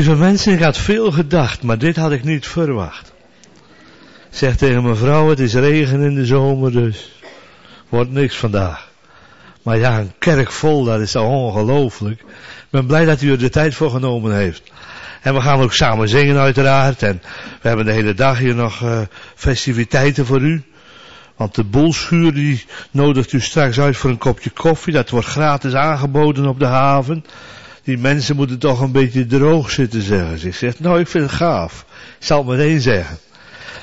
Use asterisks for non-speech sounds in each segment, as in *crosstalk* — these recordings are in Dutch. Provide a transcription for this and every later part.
Mensen, ik had veel gedacht, maar dit had ik niet verwacht. Ik zeg tegen mijn vrouw, het is regen in de zomer, dus wordt niks vandaag. Maar ja, een kerk vol, dat is zo ongelooflijk. Ik ben blij dat u er de tijd voor genomen heeft. En we gaan ook samen zingen uiteraard. En we hebben de hele dag hier nog uh, festiviteiten voor u. Want de boelschuur die nodigt u straks uit voor een kopje koffie. Dat wordt gratis aangeboden op de haven. Die mensen moeten toch een beetje droog zitten, zeggen ze. Ik zeg, nou, ik vind het gaaf. Ik zal het meteen zeggen.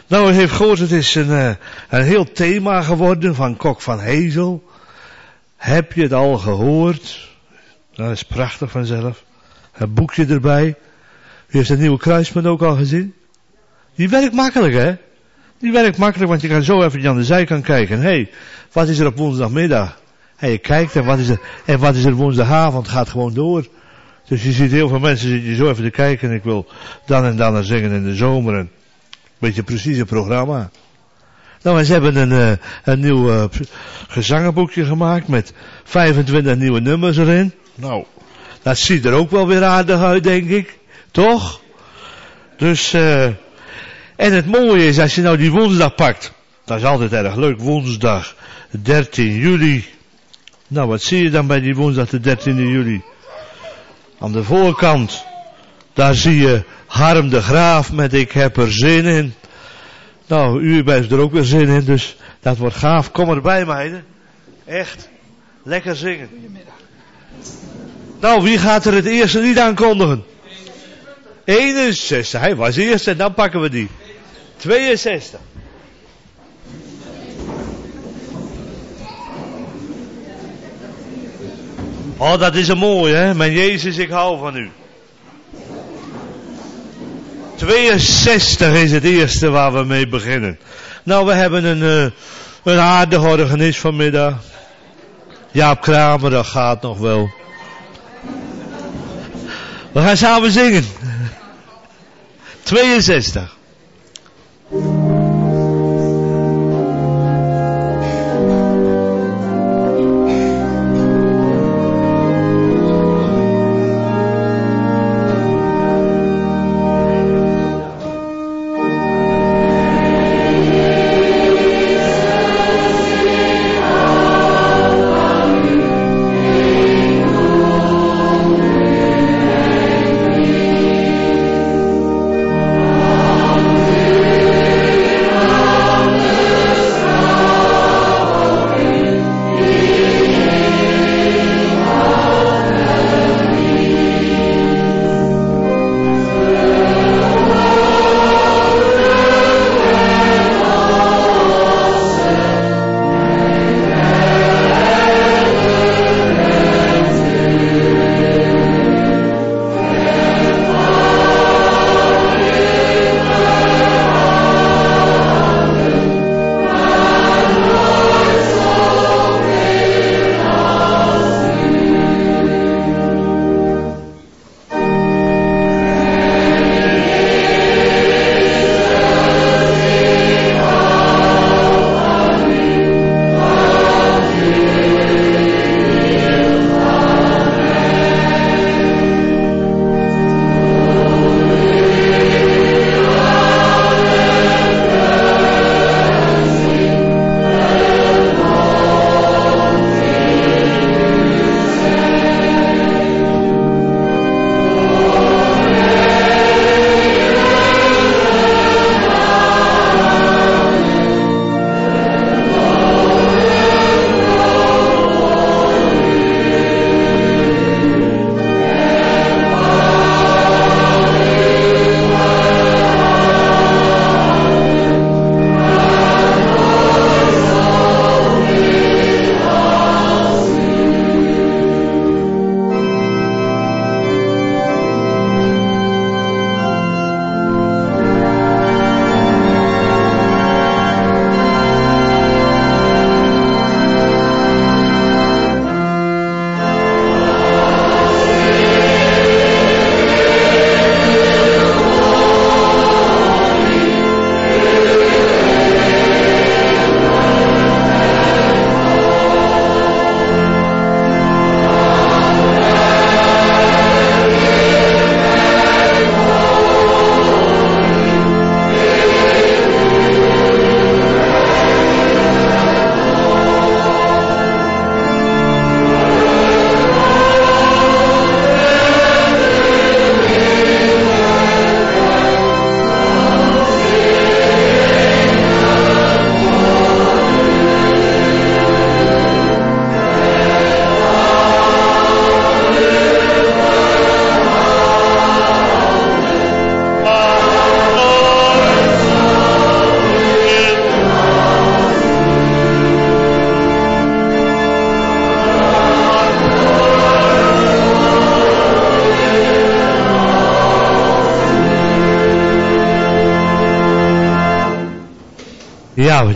Nou, heeft gehoord, het is een, uh, een heel thema geworden van Kok van Hezel. Heb je het al gehoord? Dat is prachtig vanzelf. Het boekje erbij. U heeft het nieuwe kruispunt ook al gezien? Die werkt makkelijk, hè? Die werkt makkelijk, want je kan zo even aan de zijkant kijken. Hé, hey, wat is er op woensdagmiddag? En je kijkt en wat is er, en wat is er woensdagavond? Gaat gewoon door. Dus je ziet heel veel mensen zitten zo even te kijken. En ik wil dan en dan zingen in de zomer. Een beetje precies een programma. Nou, ze hebben een, uh, een nieuw uh, gezangenboekje gemaakt met 25 nieuwe nummers erin. Nou, dat ziet er ook wel weer aardig uit, denk ik. Toch? Dus, uh, en het mooie is, als je nou die woensdag pakt. Dat is altijd erg leuk, woensdag 13 juli. Nou, wat zie je dan bij die woensdag de 13 juli? Aan de voorkant, daar zie je Harm de Graaf met ik heb er zin in. Nou, u heeft er ook weer zin in, dus dat wordt gaaf. Kom erbij meiden. Echt. Lekker zingen. Goedemiddag. Nou, wie gaat er het eerste lied aankondigen? 61. Hij was eerst en dan pakken we die. 62. Oh, dat is een mooie, hè? Mijn Jezus, ik hou van u. 62 is het eerste waar we mee beginnen. Nou, we hebben een, uh, een aardige organist vanmiddag. Jaap Kramer, dat gaat nog wel. We gaan samen zingen. 62.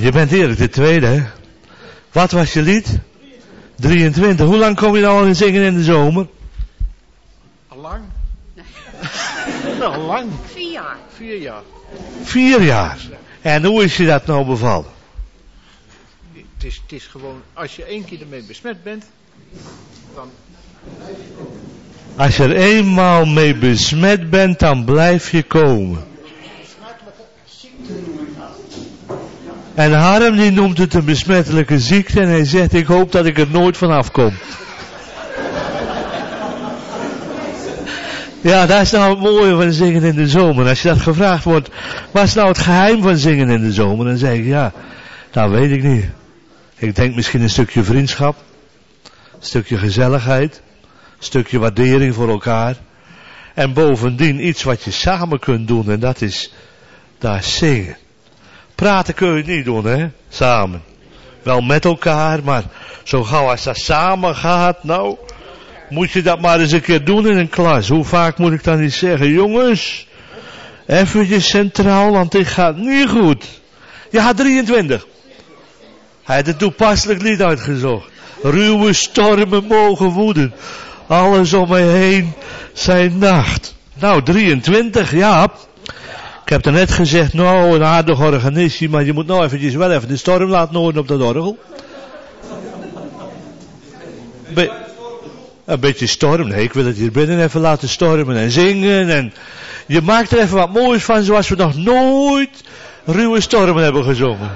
Je bent eerlijk de tweede, hè? Wat was je lied? 23. Hoe lang kom je nou al in zingen in de zomer? Al lang? *laughs* Al lang. Vier jaar. Vier jaar. Vier jaar. En hoe is je dat nou bevallen? Het is, het is gewoon, als je één keer ermee besmet bent, dan Als je er eenmaal mee besmet bent, dan blijf je komen. En Harm die noemt het een besmettelijke ziekte en hij zegt ik hoop dat ik er nooit vanaf kom. Ja, dat is nou het mooie van zingen in de zomer. Als je dat gevraagd wordt, wat is nou het geheim van zingen in de zomer? Dan zeg ik ja, dat weet ik niet. Ik denk misschien een stukje vriendschap, een stukje gezelligheid, een stukje waardering voor elkaar. En bovendien iets wat je samen kunt doen en dat is daar zingen. Praten kun je niet doen, hè? Samen. Wel met elkaar, maar zo gauw als dat samen gaat, nou, moet je dat maar eens een keer doen in een klas. Hoe vaak moet ik dan niet zeggen, jongens, eventjes centraal, want dit gaat niet goed. Ja, 23. Hij had een toepasselijk lied uitgezocht. Ruwe stormen mogen woeden. Alles om me heen zijn nacht. Nou, 23, ja. Ik heb er net gezegd, nou, een aardig organistje, maar je moet nou eventjes wel even de storm laten horen op dat orgel. Een beetje storm. Nee, ik wil het hier binnen even laten stormen en zingen. En je maakt er even wat moois van, zoals we nog nooit ruwe stormen hebben gezongen.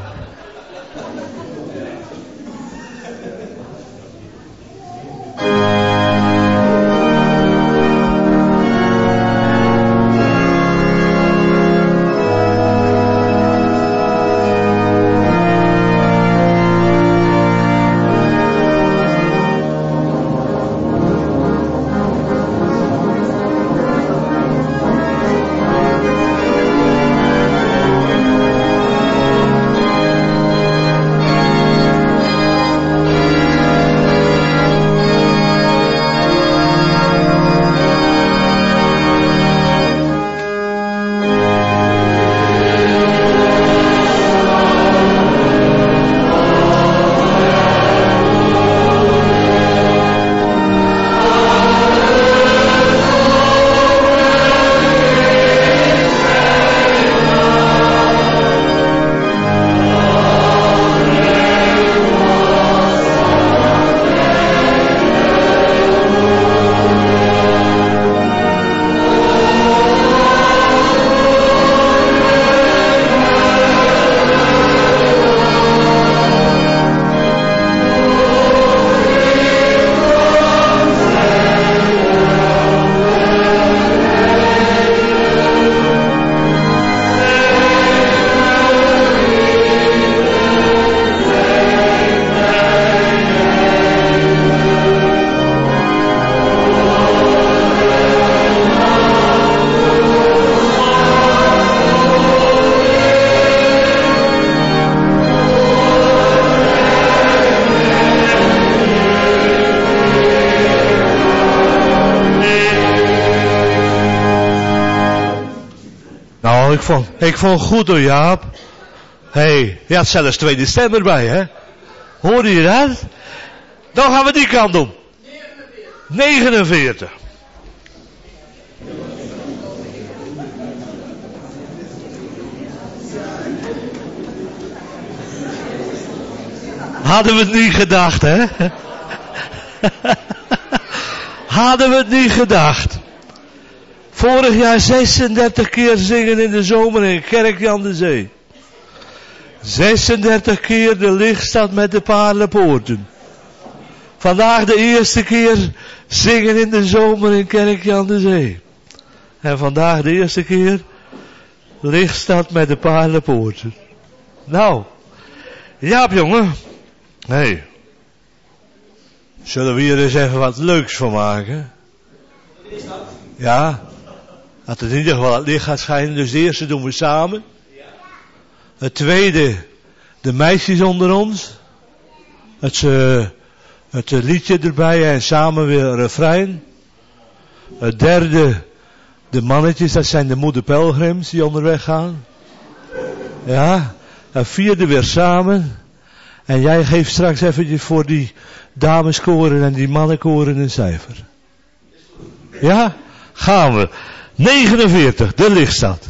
Ik vond goed door Jaap. Hé, hey, je had zelfs tweede stem erbij, hè? Hoorde je dat? Dan gaan we die kant doen. 49. Hadden we het niet gedacht, hè? *laughs* Hadden we het niet gedacht. Vorig jaar 36 keer zingen in de zomer in Kerk aan de Zee. 36 keer de lichtstad met de paardenpoorten. Vandaag de eerste keer zingen in de zomer in Kerk aan de Zee. En vandaag de eerste keer lichtstad met de paardenpoorten. Nou, Jaap jongen. Nee. Zullen we hier eens even wat leuks van maken? Ja. Dat het in ieder geval het licht gaat schijnen. Dus de eerste doen we samen. Het tweede, de meisjes onder ons. Het, uh, het liedje erbij en samen weer een refrein. Het derde, de mannetjes, dat zijn de moeder pelgrims die onderweg gaan. Ja. en vierde weer samen. En jij geeft straks eventjes voor die dameskoren en die mannenkoren een cijfer. Ja? Gaan we. 49, de lichtstad.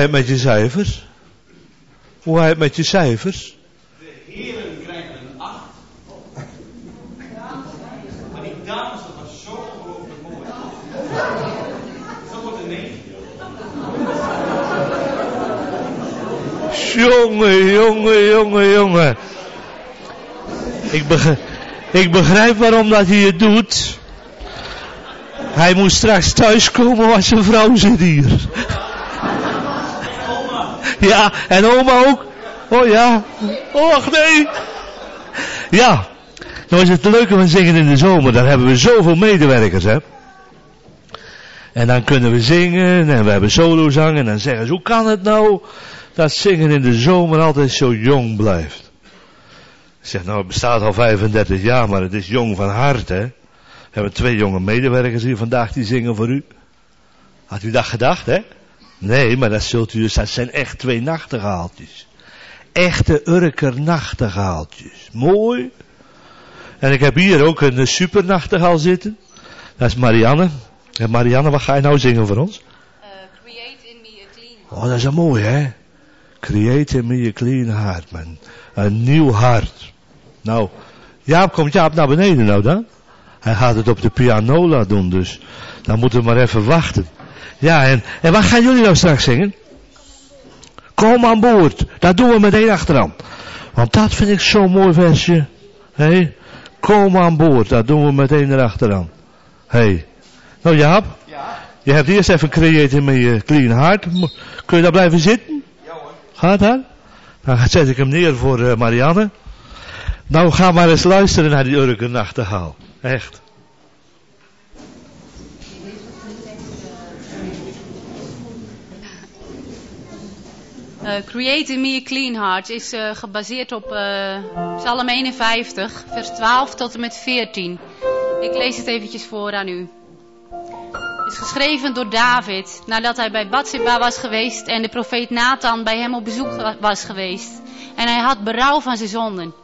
Hij het met je cijfers? Hoe hij het met je cijfers? De heren krijgen een 8. Maar die dames, dat was zo ongelooflijk mooi. Dat wordt een 9. Jongen, jongen, jongen, jongen. Ik, begrijp, ik begrijp waarom dat hij het doet. Hij moet straks thuiskomen, want zijn vrouw zit hier. *laughs* Ja, en oma ook. Oh ja. Och nee. Ja. Nou is het leuke van zingen in de zomer. Dan hebben we zoveel medewerkers, hè. En dan kunnen we zingen en we hebben solozang en dan zeggen ze, hoe kan het nou dat zingen in de zomer altijd zo jong blijft? Ik zeg, nou, het bestaat al 35 jaar, maar het is jong van hart, hè. We hebben twee jonge medewerkers hier vandaag die zingen voor u. Had u dat gedacht, hè? Nee, maar dat zult u dus, dat zijn echt twee nachtegaaltjes. Echte Urker nachtegaaltjes. Mooi. En ik heb hier ook een supernachtegaal zitten. Dat is Marianne. En Marianne, wat ga je nou zingen voor ons? Uh, create in me a clean Oh, dat is een mooi, hè? Create in me a clean heart, man. Een nieuw hart. Nou, Jaap, komt Jaap naar beneden nou dan? Hij gaat het op de pianola doen, dus dan moeten we maar even wachten. Ja, en, en wat gaan jullie nou straks zingen? Kom aan boord. Dat doen we meteen achteraan. Want dat vind ik zo'n mooi versje. Hé, hey? kom aan boord. Dat doen we meteen erachteraan. Hé. Hey. Nou Jaap, Ja, je hebt eerst even creëerd met je clean heart. Kun je daar blijven zitten? ja hoor. Gaat dat? Dan zet ik hem neer voor eh, Marianne. Nou, ga maar eens luisteren naar die Urke nachtegaal. Echt. Uh, Create me a clean heart is uh, gebaseerd op uh, Psalm 51, vers 12 tot en met 14. Ik lees het eventjes voor aan u. Het is geschreven door David nadat hij bij Bathsheba was geweest en de profeet Nathan bij hem op bezoek wa- was geweest. En hij had berouw van zijn zonden.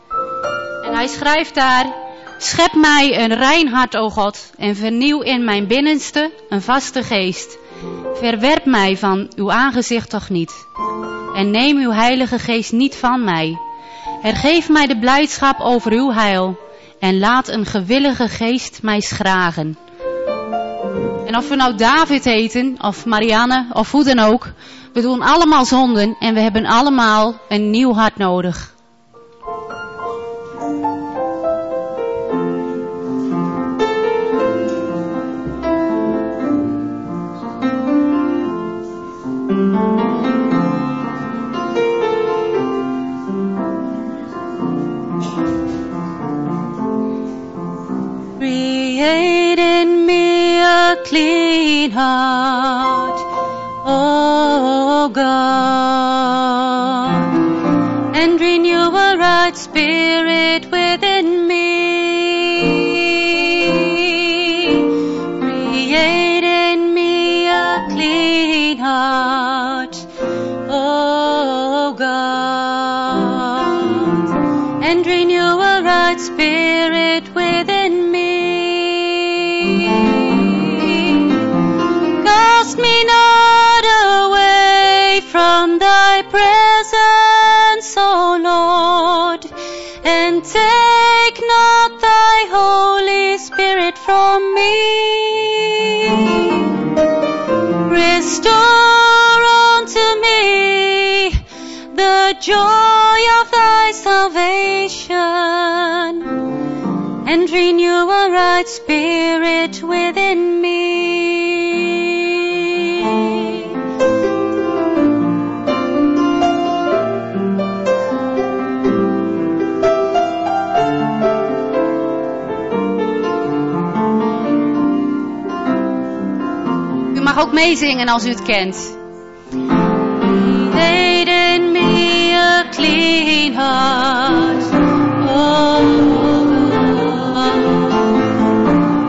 En hij schrijft daar: Schep mij een rein hart, o God, en vernieuw in mijn binnenste een vaste geest. Verwerp mij van uw aangezicht toch niet en neem uw heilige geest niet van mij. Hergeef mij de blijdschap over uw heil en laat een gewillige geest mij schragen. En of we nou David heten, of Marianne, of hoe dan ook, we doen allemaal zonden en we hebben allemaal een nieuw hart nodig. Clean heart, O God, and renew a right spirit within me. Create in me a clean heart, O God, and renew a right spirit Restore unto me the joy of thy salvation and renew a right spirit within me. Ook meezingen als u het kent. Create in me a clean heart, oh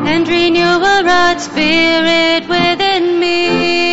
and renew a right spirit within me.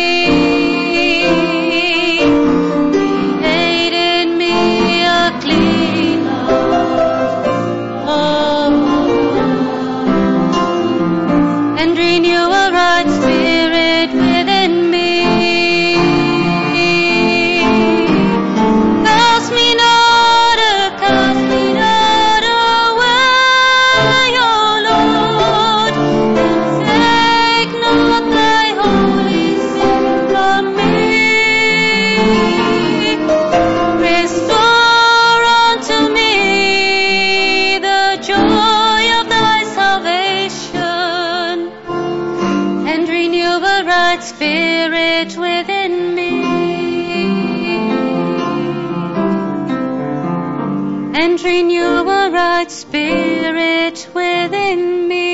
Spirit within me. And renew a right spirit within me.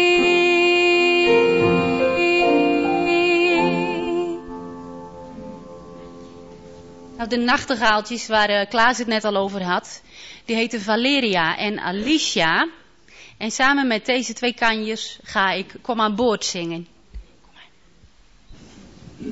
Nou, de nachtegaaltjes waar eh, Klaas het net al over had, die heten Valeria en Alicia. En samen met deze twee kanjers ga ik Kom aan boord zingen. Voor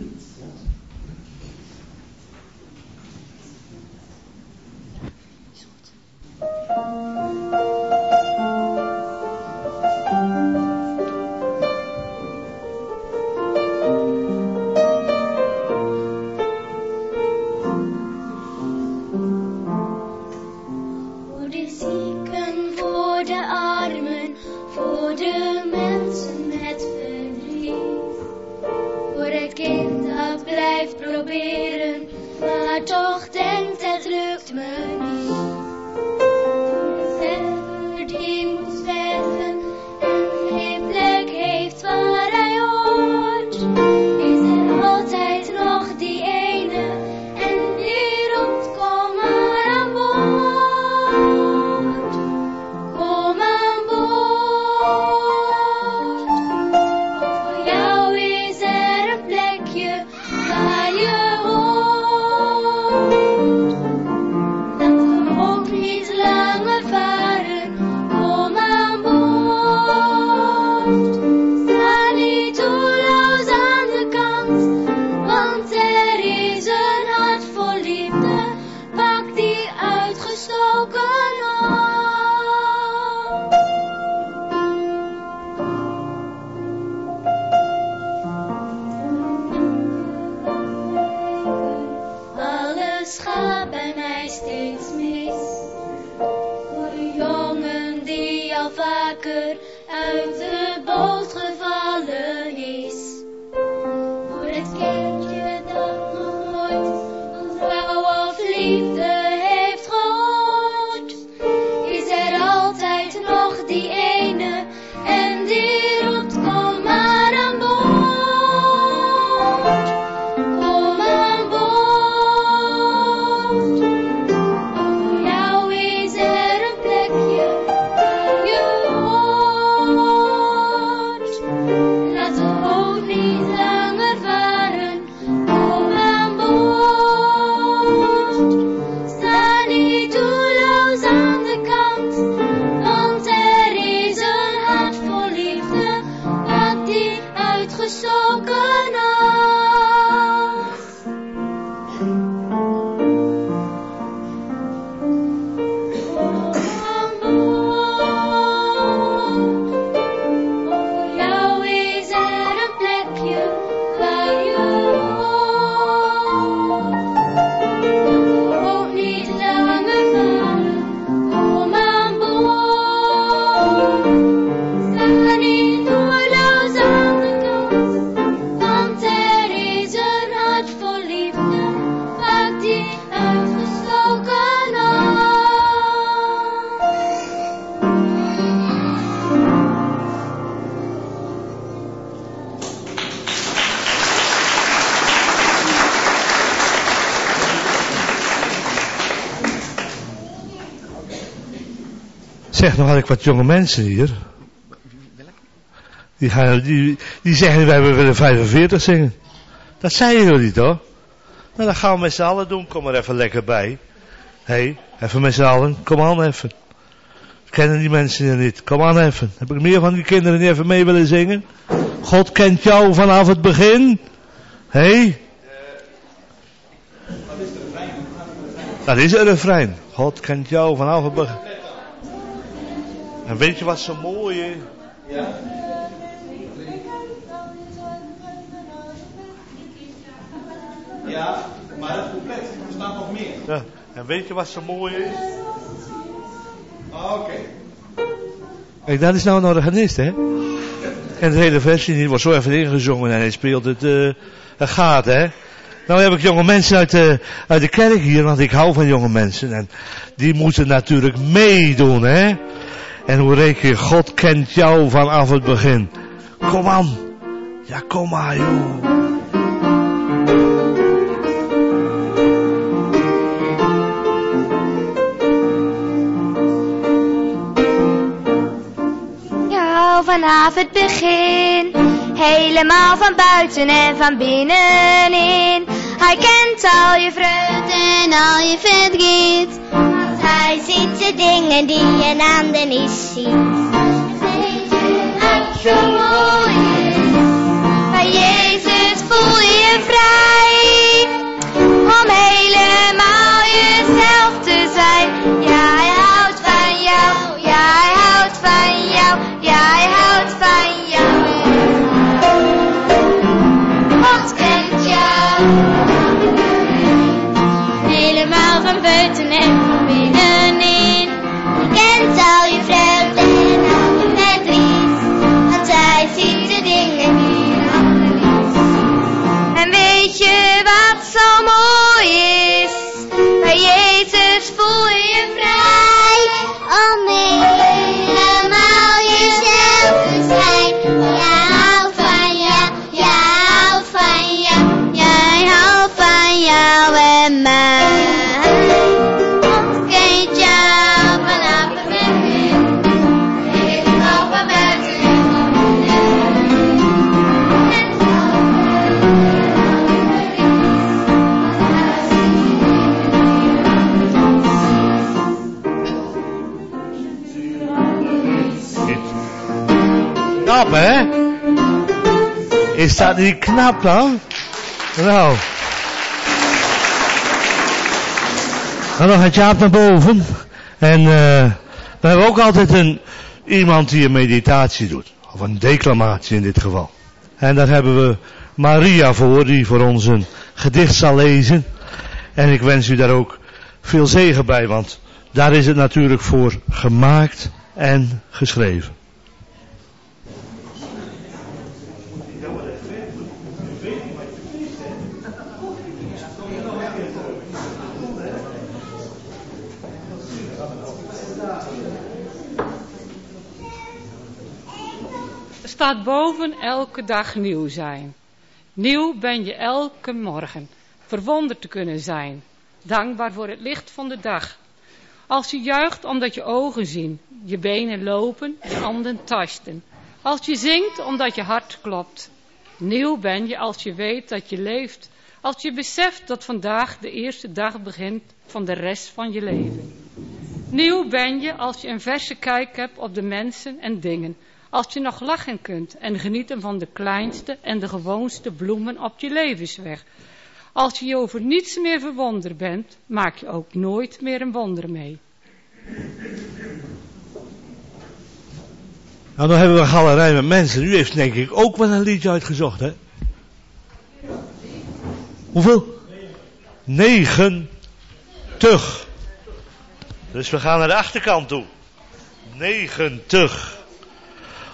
had ik wat jonge mensen hier. Die, die, die zeggen, wij willen 45 zingen. Dat zeiden jullie niet hoor. Nou, dan gaan we met z'n allen doen. Kom er even lekker bij. Hé, hey, even met z'n allen. Kom aan even. Kennen die mensen je niet? Kom aan even. Heb ik meer van die kinderen die even mee willen zingen? God kent jou vanaf het begin. Hé? Hey? Dat is een refrein. God kent jou vanaf het begin. En weet je wat zo mooi is? Ja, maar het compleet. Er staat nog meer. Ja. En weet je wat zo mooi is? Ah, Oké. Kijk, dat is nou een organist, hè? En de hele versie die wordt zo even ingezongen en hij speelt het, eh het gaat, hè? Nou heb ik jonge mensen uit de, uit de kerk hier, want ik hou van jonge mensen. En die moeten natuurlijk meedoen, hè? En hoe reken je, God kent jou vanaf het begin. Kom aan. Ja, kom maar, joh. jou vanaf het begin. Helemaal van buiten en van binnenin. Hij kent al je vreugde en al je verdriet. Hij ziet de dingen die een ander niet ziet. Weet je wat zo mooi is? Bij Jezus voel je je vrij. Knap, hè? Is dat niet knap dan? Nou. En dan gaat Jaap naar boven. En eh we hebben ook altijd een, iemand die een meditatie doet. Of een declamatie in dit geval. En daar hebben we Maria voor, die voor ons een gedicht zal lezen. En ik wens u daar ook veel zegen bij, want daar is het natuurlijk voor gemaakt en geschreven. Staat boven elke dag nieuw zijn. Nieuw ben je elke morgen. Verwonderd te kunnen zijn. Dankbaar voor het licht van de dag. Als je juicht omdat je ogen zien, je benen lopen, je handen tasten. Als je zingt omdat je hart klopt. Nieuw ben je als je weet dat je leeft. Als je beseft dat vandaag de eerste dag begint van de rest van je leven. Nieuw ben je als je een verse kijk hebt op de mensen en dingen. Als je nog lachen kunt en genieten van de kleinste en de gewoonste bloemen op je levensweg. Als je je over niets meer verwonderd bent, maak je ook nooit meer een wonder mee. Nou, dan hebben we een galerij met mensen. U heeft denk ik ook wel een liedje uitgezocht, hè? Hoeveel? Negentig. Dus we gaan naar de achterkant toe. Negentig.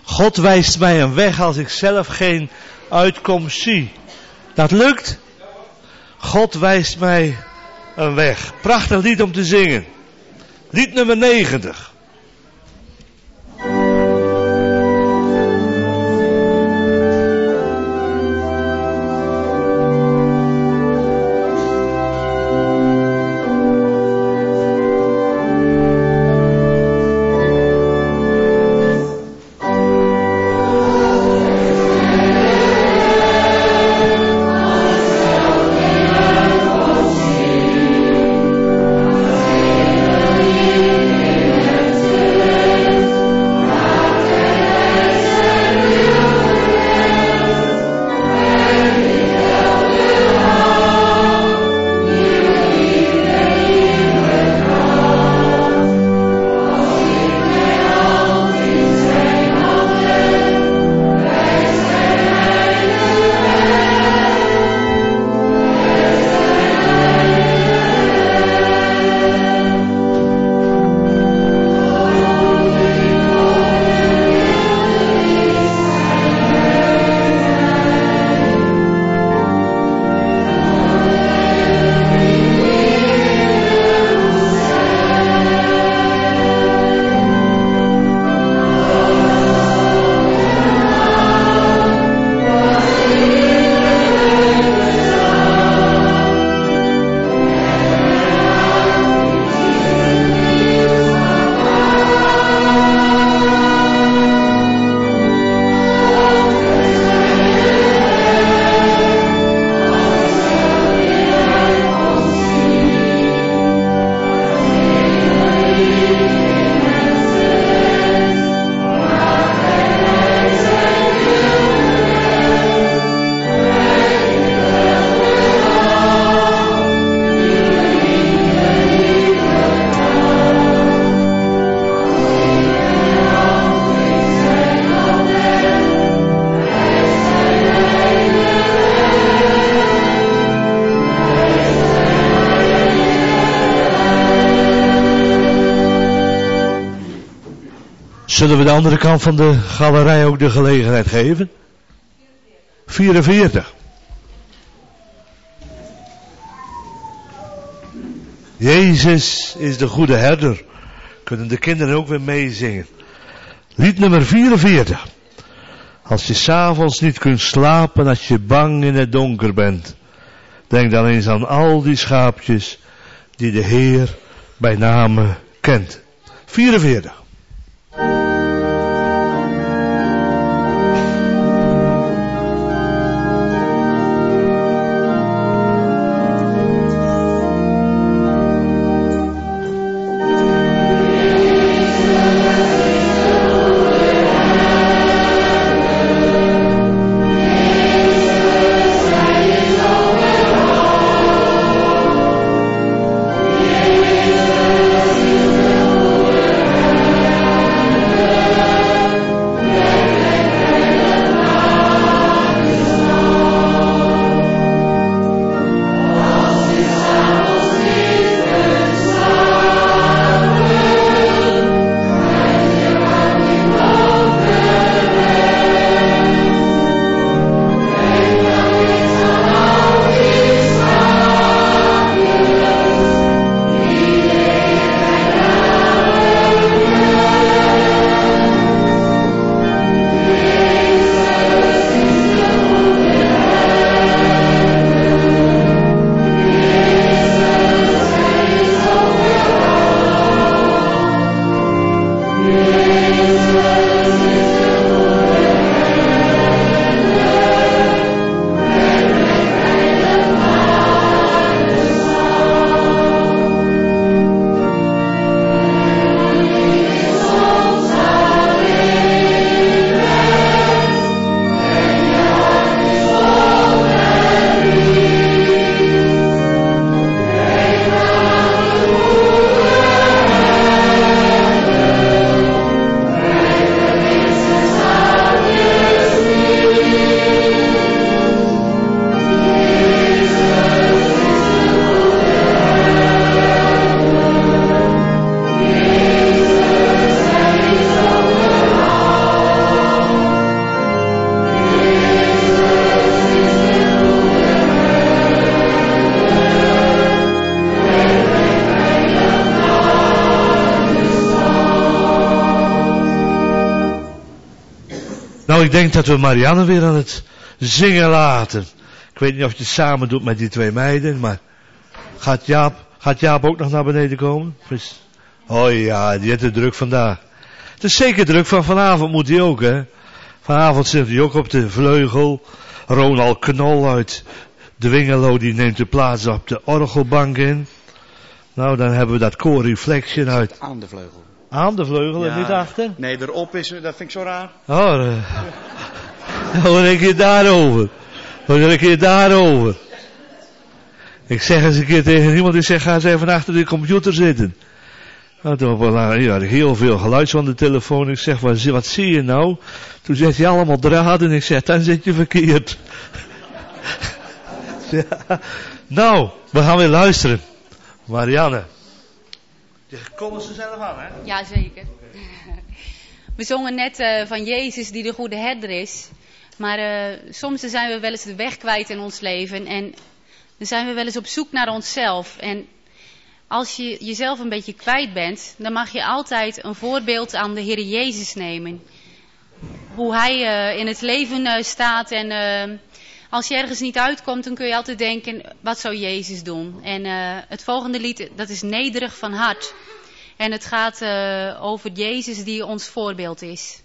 God wijst mij een weg als ik zelf geen uitkomst zie. Dat lukt. God wijst mij een weg. Prachtig lied om te zingen. Lied nummer 90. De andere kant van de galerij ook de gelegenheid geven? 44. Jezus is de goede herder. Kunnen de kinderen ook weer meezingen. Lied nummer 44. Als je s'avonds niet kunt slapen, als je bang in het donker bent. Denk dan eens aan al die schaapjes die de Heer bij name kent. 44. Ik denk dat we Marianne weer aan het zingen laten. Ik weet niet of je het samen doet met die twee meiden, maar gaat Jaap, gaat Jaap ook nog naar beneden komen? Oh ja, die heeft het druk vandaag. Het is zeker druk van vanavond moet hij ook, hè. Vanavond zit hij ook op de vleugel. Ronald Knol uit de die neemt de plaats op de orgelbank in. Nou, dan hebben we dat koor Reflection uit Aan de vleugel. Aan de vleugel en Ja. niet achter. Nee, erop is, dat vind ik zo raar. Oh, eh. *laughs* hoor een keer daarover. Hoor een keer daarover. Ik zeg eens een keer tegen iemand, ik zeg, ga eens even achter de computer zitten. Nou, toen had ik heel veel geluid van de telefoon. Ik zeg, wat, zie- wat zie je nou? Toen zegt hij allemaal draden. Ik zeg, dan zit je verkeerd. *laughs* ja. Nou, we gaan weer luisteren. Marianne. Komen ze zelf aan, hè? Jazeker. We zongen net eh, van Jezus die de goede herder is. Maar eh, soms zijn we wel eens de weg kwijt in ons leven. En dan zijn we wel eens op zoek naar onszelf. En als je jezelf een beetje kwijt bent, dan mag je altijd een voorbeeld aan de Heer Jezus nemen. Hoe Hij eh, in het leven staat. En als je ergens niet uitkomt, dan kun je altijd denken, wat zou Jezus doen? En eh, het volgende lied, dat is Nederig van hart. En het gaat eh, over Jezus die ons voorbeeld is.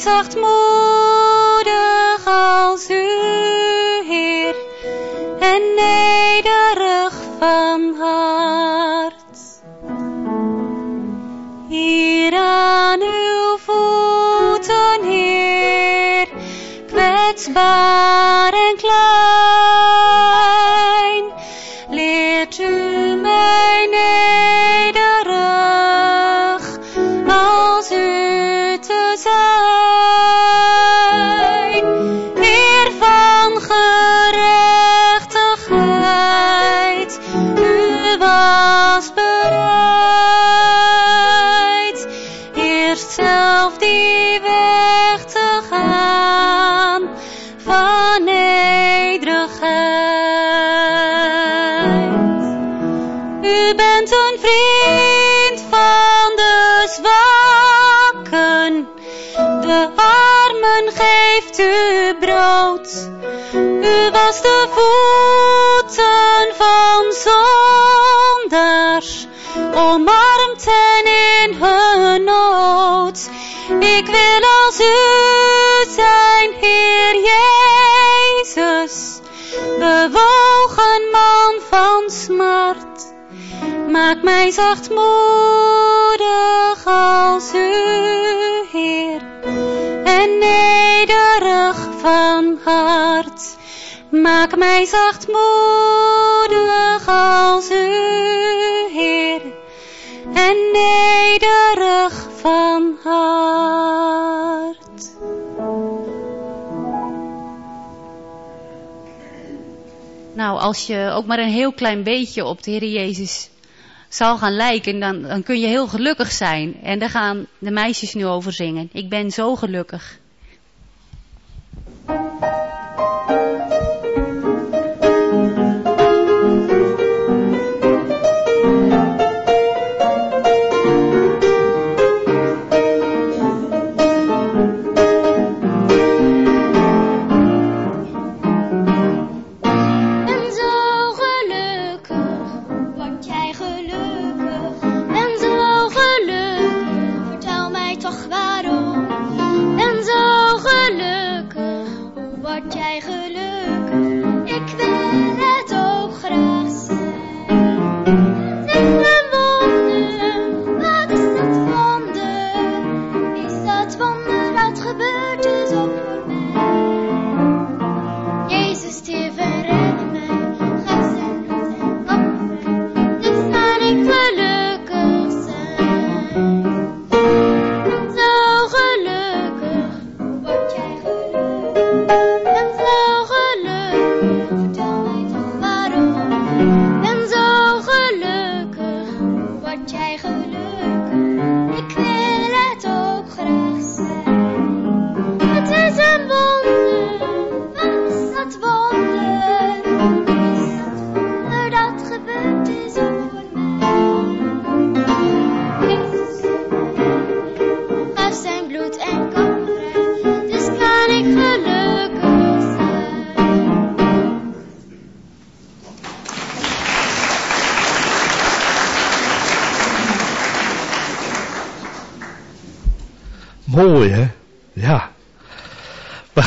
Zachtmoedig als u, Heer, en nederig van hart. Hier aan uw voeten, Heer, kwetsbaar Mij zachtmoedig als u, Heer, en nederig van hart. Maak mij zachtmoedig als u, Heer, en nederig van hart. Nou, als je ook maar een heel klein beetje op de Heer Jezus zal gaan lijken, dan, dan kun je heel gelukkig zijn. En daar gaan de meisjes nu over zingen. Ik ben zo gelukkig.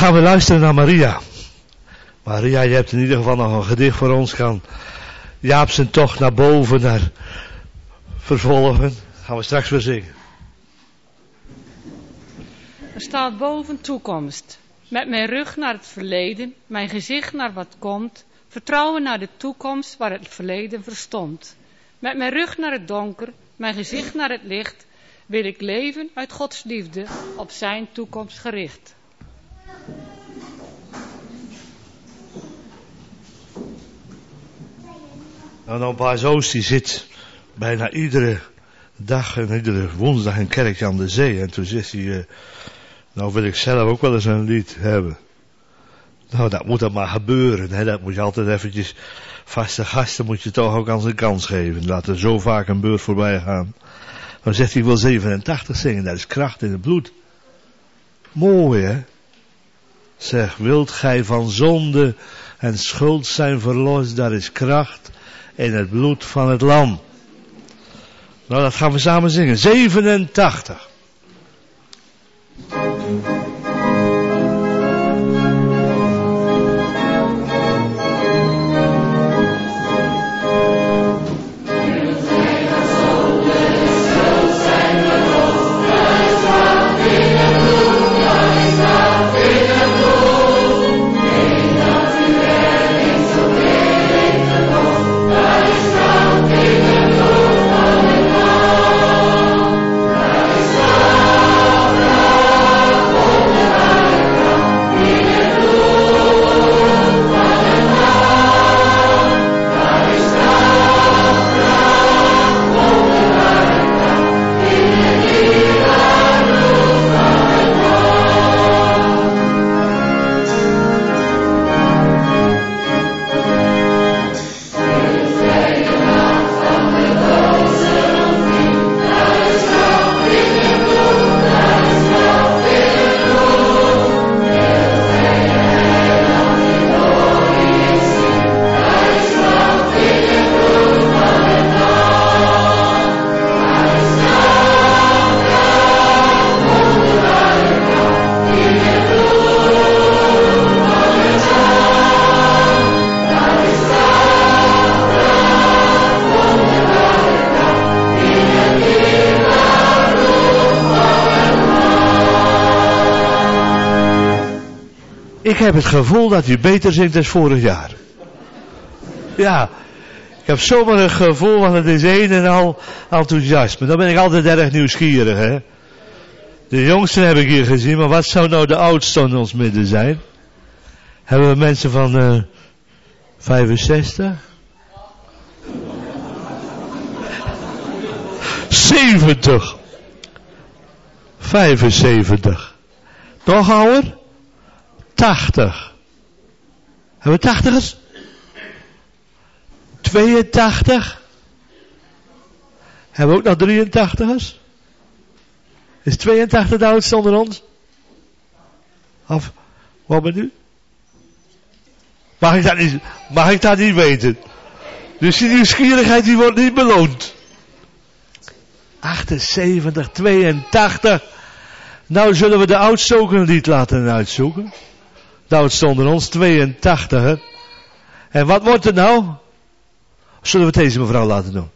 Gaan weer luisteren naar Maria. Maria, je hebt in ieder geval nog een gedicht voor ons. Kan Jaap zijn tocht naar boven, naar vervolgen. Gaan we straks weer zingen. Er staat boven toekomst. Met mijn rug naar het verleden, mijn gezicht naar wat komt, vertrouwen naar de toekomst waar het verleden verstond. Met mijn rug naar het donker, mijn gezicht naar het licht, wil ik leven uit Gods liefde, op zijn toekomst gericht. Nou, nou, Oost die zit bijna iedere dag en iedere woensdag in kerk aan de zee. En toen zegt hij, eh, nou wil ik zelf ook wel eens een lied hebben. Nou, dat moet dan maar gebeuren. Hè? Dat moet je altijd eventjes, vaste gasten moet je toch ook aan zijn kans geven. Laat er zo vaak een beurt voorbij gaan. Dan zegt hij, wil 87 zingen, dat is kracht in het bloed. Mooi hè? Zeg, wilt gij van zonde en schuld zijn verlost, daar is kracht in het bloed van het lam. Nou, dat gaan we samen zingen. 87. Heb het gevoel dat u beter zingt dan vorig jaar. Ja, ik heb zomaar een gevoel van het is een en al enthousiasme. Dan ben ik altijd erg nieuwsgierig, hè. De jongsten heb ik hier gezien, maar wat zou nou de oudste in ons midden zijn? Hebben we mensen van uh, 65? 70. 75. Nog ouder? 80. Hebben we 80ers? 82. Hebben we ook nog 83ers? Is 82 de oudste onder ons? Of, wat ben u? Mag ik dat niet, mag ik dat niet weten? Dus die nieuwsgierigheid die wordt niet beloond. 78, 82. Nou zullen we de oudste ook lied laten uitzoeken. De oudste onder ons, 82. Hè? En wat wordt het nou? Zullen we deze mevrouw laten doen?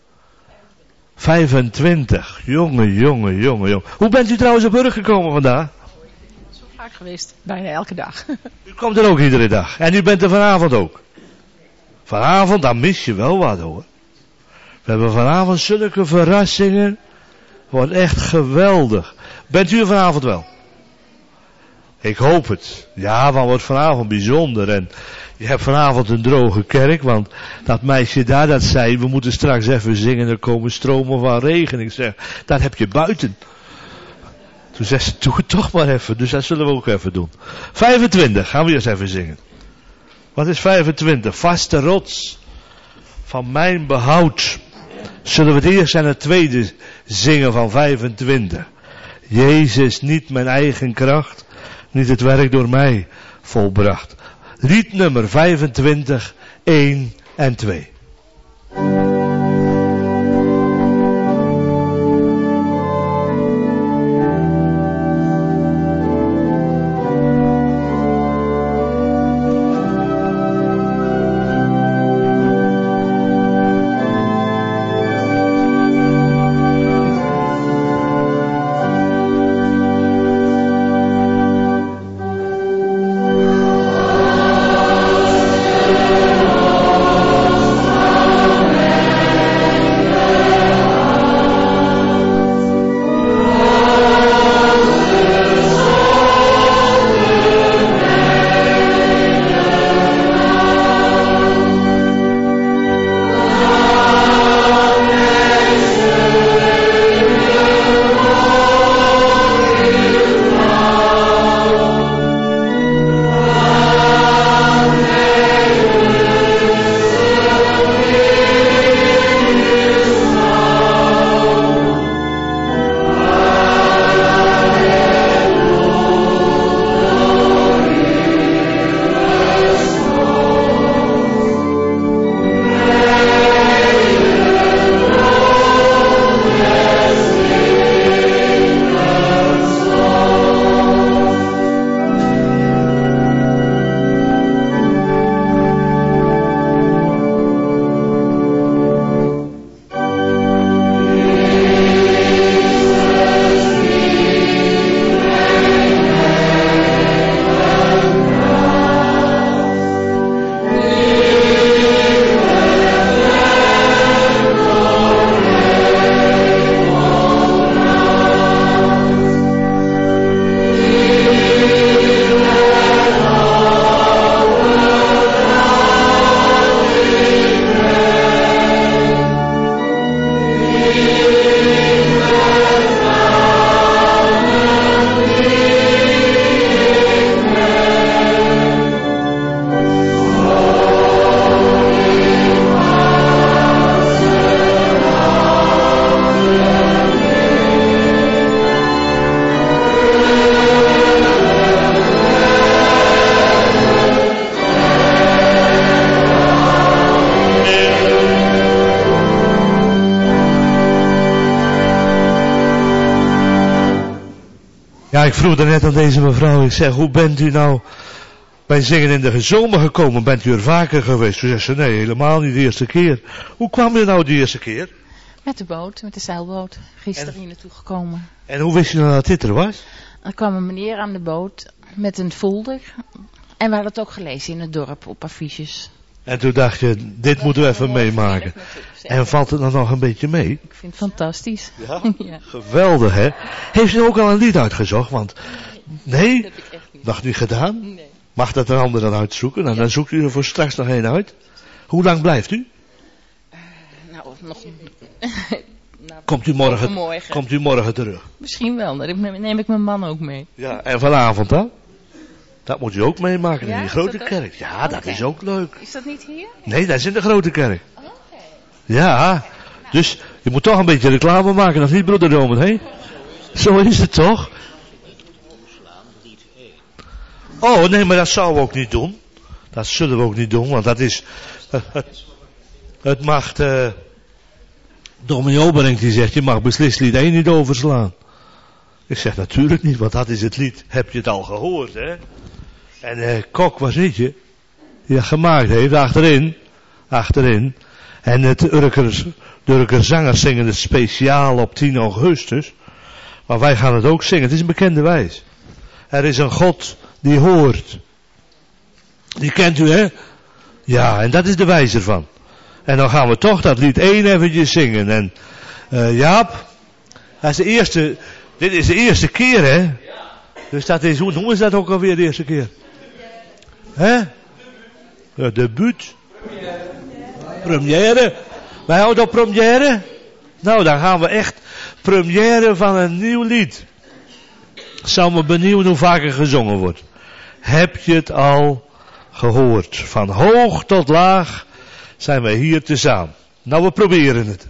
25. Jonge, jonge, jonge, jonge. Hoe bent u trouwens op Burg gekomen vandaag? Zo vaak geweest, bijna elke dag. *laughs* U komt er ook iedere dag. En u bent er vanavond ook. Vanavond, dan mis je wel wat hoor. We hebben vanavond zulke verrassingen. Wordt echt geweldig. Bent u er vanavond wel? Ik hoop het. Ja, want wordt vanavond bijzonder. En je hebt vanavond een droge kerk, want dat meisje daar dat zei, we moeten straks even zingen, er komen stromen van regen. Ik zeg, dat heb je buiten. Toen zei ze, doe het toch maar even. Dus dat zullen we ook even doen. 25, gaan we eens even zingen. Wat is 25? Vaste rots van mijn behoud. Zullen we het eerst en het tweede zingen van 25? Jezus, niet mijn eigen kracht, niet het werk door mij volbracht. Lied nummer 25, 1 en 2. Ik zeg, hoe bent u nou bij Zingen in de Zomer gekomen? Bent u er vaker geweest? Toen zei ze, nee, helemaal niet de eerste keer. Hoe kwam u nou de eerste keer? Met de boot, met de zeilboot. Gisteren hier naartoe gekomen. En hoe wist u nou dat dit er was? Er kwam een meneer aan de boot met een folder. En we hadden het ook gelezen in het dorp op affiches. En toen dacht je, dit moeten we even meemaken. En valt het dan nog een beetje mee? Ik vind het fantastisch. Ja? *laughs* ja. Geweldig, hè? Heeft u ook al een lied uitgezocht? Want, nee? Dat heb ik echt niet. Nog niet gedaan? Nee. Mag dat een ander dan uitzoeken? Nou, dan zoekt u er voor straks nog één uit. Hoe lang blijft u? Nou, nog... nou, *laughs* *laughs* Komt u morgen, komt u morgen terug? Misschien wel, dan neem ik mijn man ook mee. Ja, en vanavond dan? Dat moet u ook meemaken Ja, in die grote dat kerk. Ja, dat Oké. is ook leuk. Is dat niet hier? Nee, dat is in de grote kerk. Ja, dus je moet toch een beetje reclame maken, of niet broeder Roman, hè? Zo is het toch? Oh, nee, maar dat zouden we ook niet doen. Dat zullen we ook niet doen, want dat is... *laughs* Het, mag... eh Dominee Oberink die zegt, je mag beslist lied 1 niet overslaan. Ik zeg natuurlijk niet, want dat is het lied. Heb je het al gehoord, hè? En eh, Kok was niet je. Die dat gemaakt heeft, achterin. Achterin. En het de Urker zangers zingen het speciaal op 10 augustus. Maar wij gaan het ook zingen. Het is een bekende wijs. Er is een God die hoort. Die kent u, hè? Ja, en dat is de wijs ervan. En dan gaan we toch dat lied 1 eventjes zingen. En eh Jaap, dat is de eerste, dit is de eerste keer, hè? Dus dat is, hoe noemen ze dat ook alweer de eerste keer? Hè? Ja, debuut. Première. Wij houden op première. Nou, dan gaan we echt première van een nieuw lied. Zou me benieuwen hoe vaker gezongen wordt. Heb je het al gehoord? Van hoog tot laag zijn wij hier tezamen. Nou, we proberen het.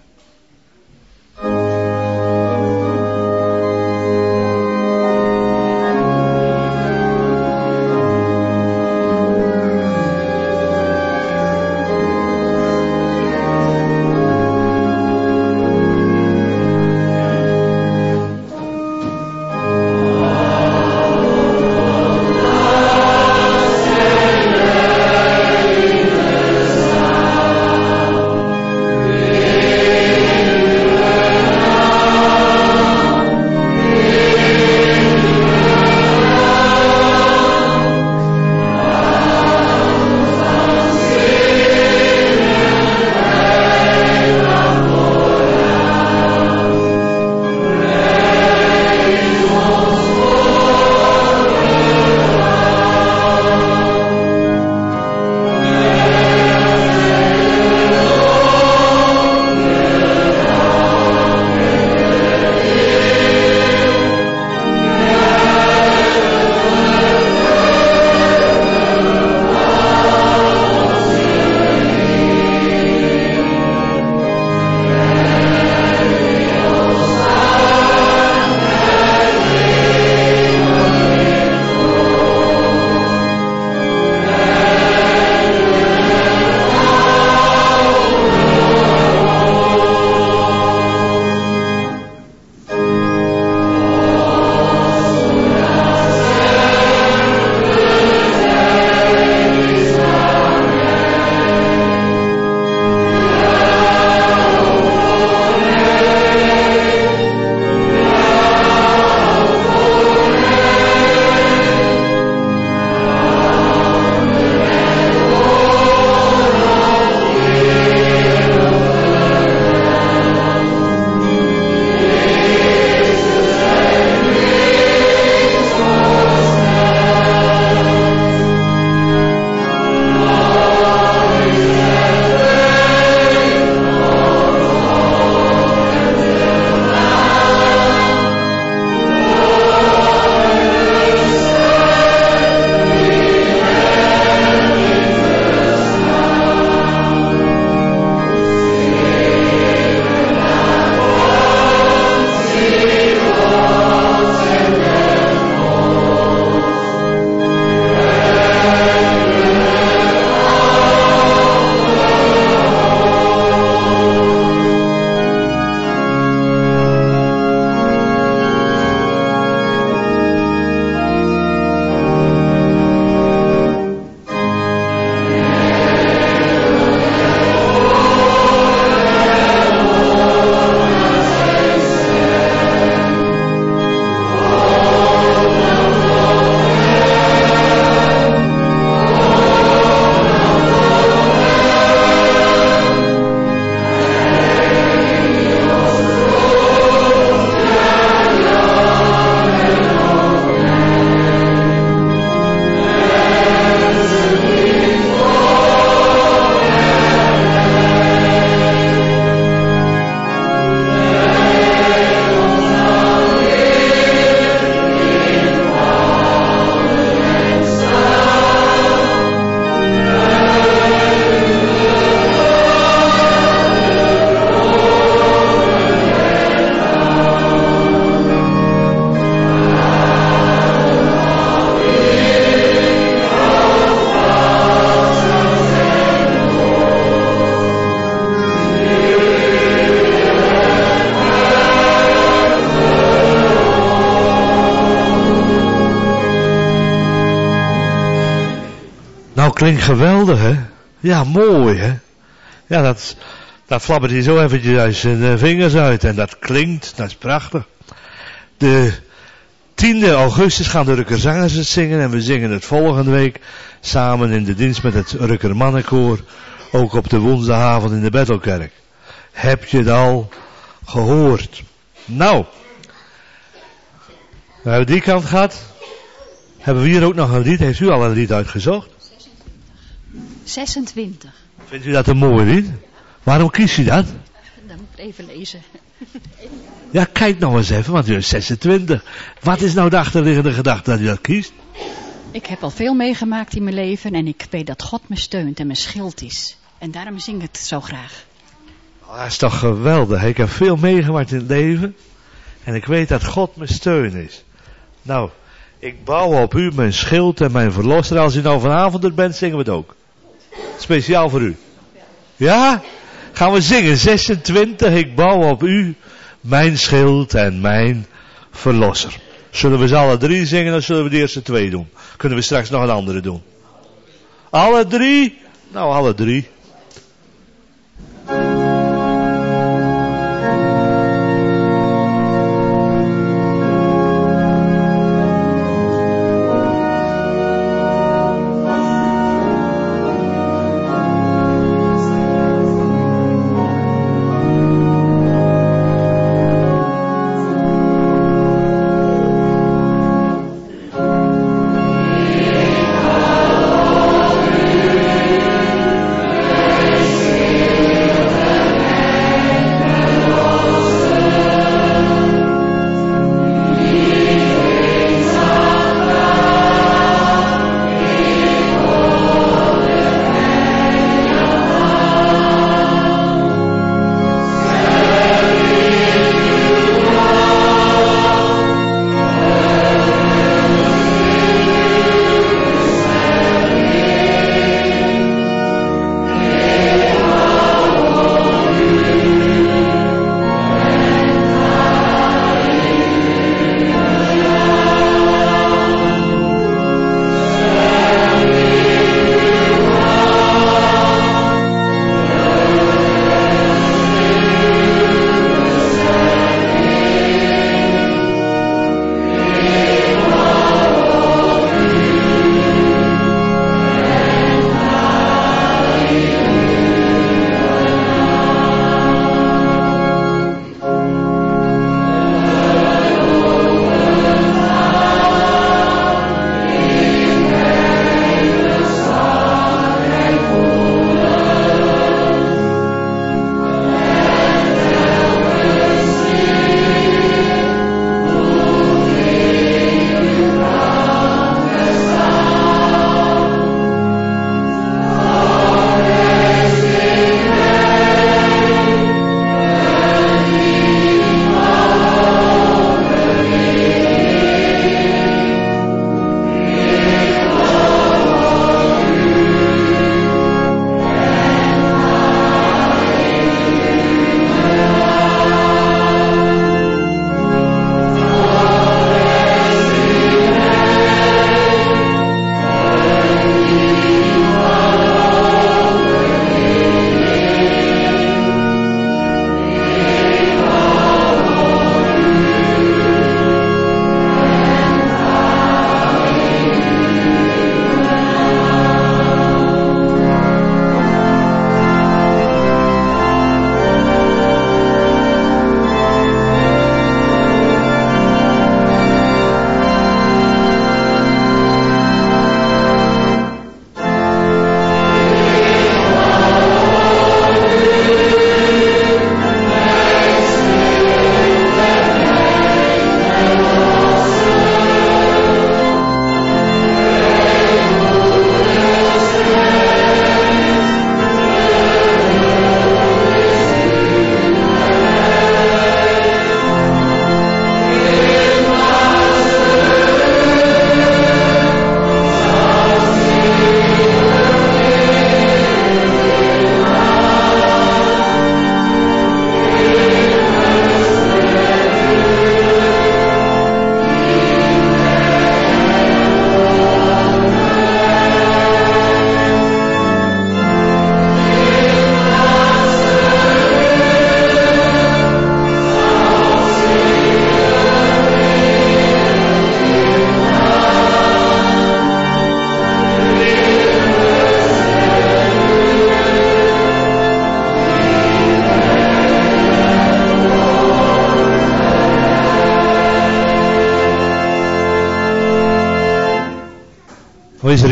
Geweldig, hè? Ja, mooi, hè? Ja, dat, dat flappert hij zo eventjes zijn eh, vingers uit. En dat klinkt, dat is prachtig. De 10e augustus gaan de Rukkerzangers het zingen. En we zingen het volgende week samen in de dienst met het Rukker Mannenkoor. Ook op de woensdagavond in de Bettelkerk. Heb je het al gehoord? Nou. We hebben die kant gehad. Hebben we hier ook nog een lied? Heeft u al een lied uitgezocht? 26. Vindt u dat een mooi lied? Waarom kies u dat? Dan moet ik even lezen. Ja, kijk nou eens even, want u is 26. Wat is nou de achterliggende gedachte dat u dat kiest? Ik heb al veel meegemaakt in mijn leven en ik weet dat God me steunt en mijn schild is. En daarom zing ik het zo graag. Oh, dat is toch geweldig. Ik heb veel meegemaakt in het leven. En ik weet dat God mijn steun is. Nou, ik bouw op u mijn schild en mijn verlosser. Als u nou vanavond er bent, zingen we het ook. Speciaal voor u. Ja? Gaan we zingen. 26. Ik bouw op u mijn schild en mijn verlosser. Zullen we ze alle drie zingen of zullen we de eerste twee doen? Kunnen we straks nog een andere doen? Alle drie? Nou, alle drie.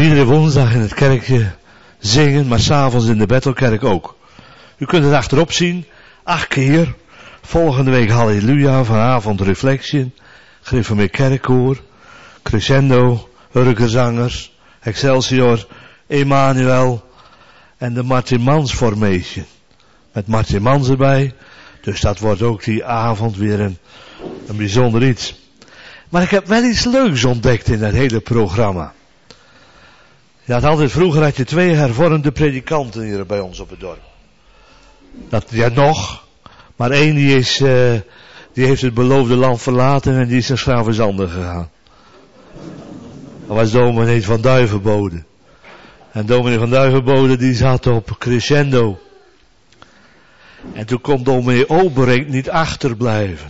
Iedere woensdag in het kerkje zingen, maar s'avonds in de Bethelkerk ook. U kunt het achterop zien, acht keer. Volgende week Halleluja, vanavond Reflection, Griffemeer Kerkkoor, Crescendo, Hurkerzangers, Excelsior, Emmanuel en de Martin Mans Formation. Met Martin Mans erbij, dus dat wordt ook die avond weer een, een bijzonder iets. Maar ik heb wel iets leuks ontdekt in dat hele programma. Had altijd, vroeger had je twee hervormde predikanten hier bij ons op het dorp. Dat, ja nog, maar één die is, uh, die heeft het beloofde land verlaten en die is naar Schravenzanden gegaan. Dat was dominee van Duivenbode. En dominee van Duivenbode die zat op crescendo. En toen kon dominee Oberink niet achterblijven.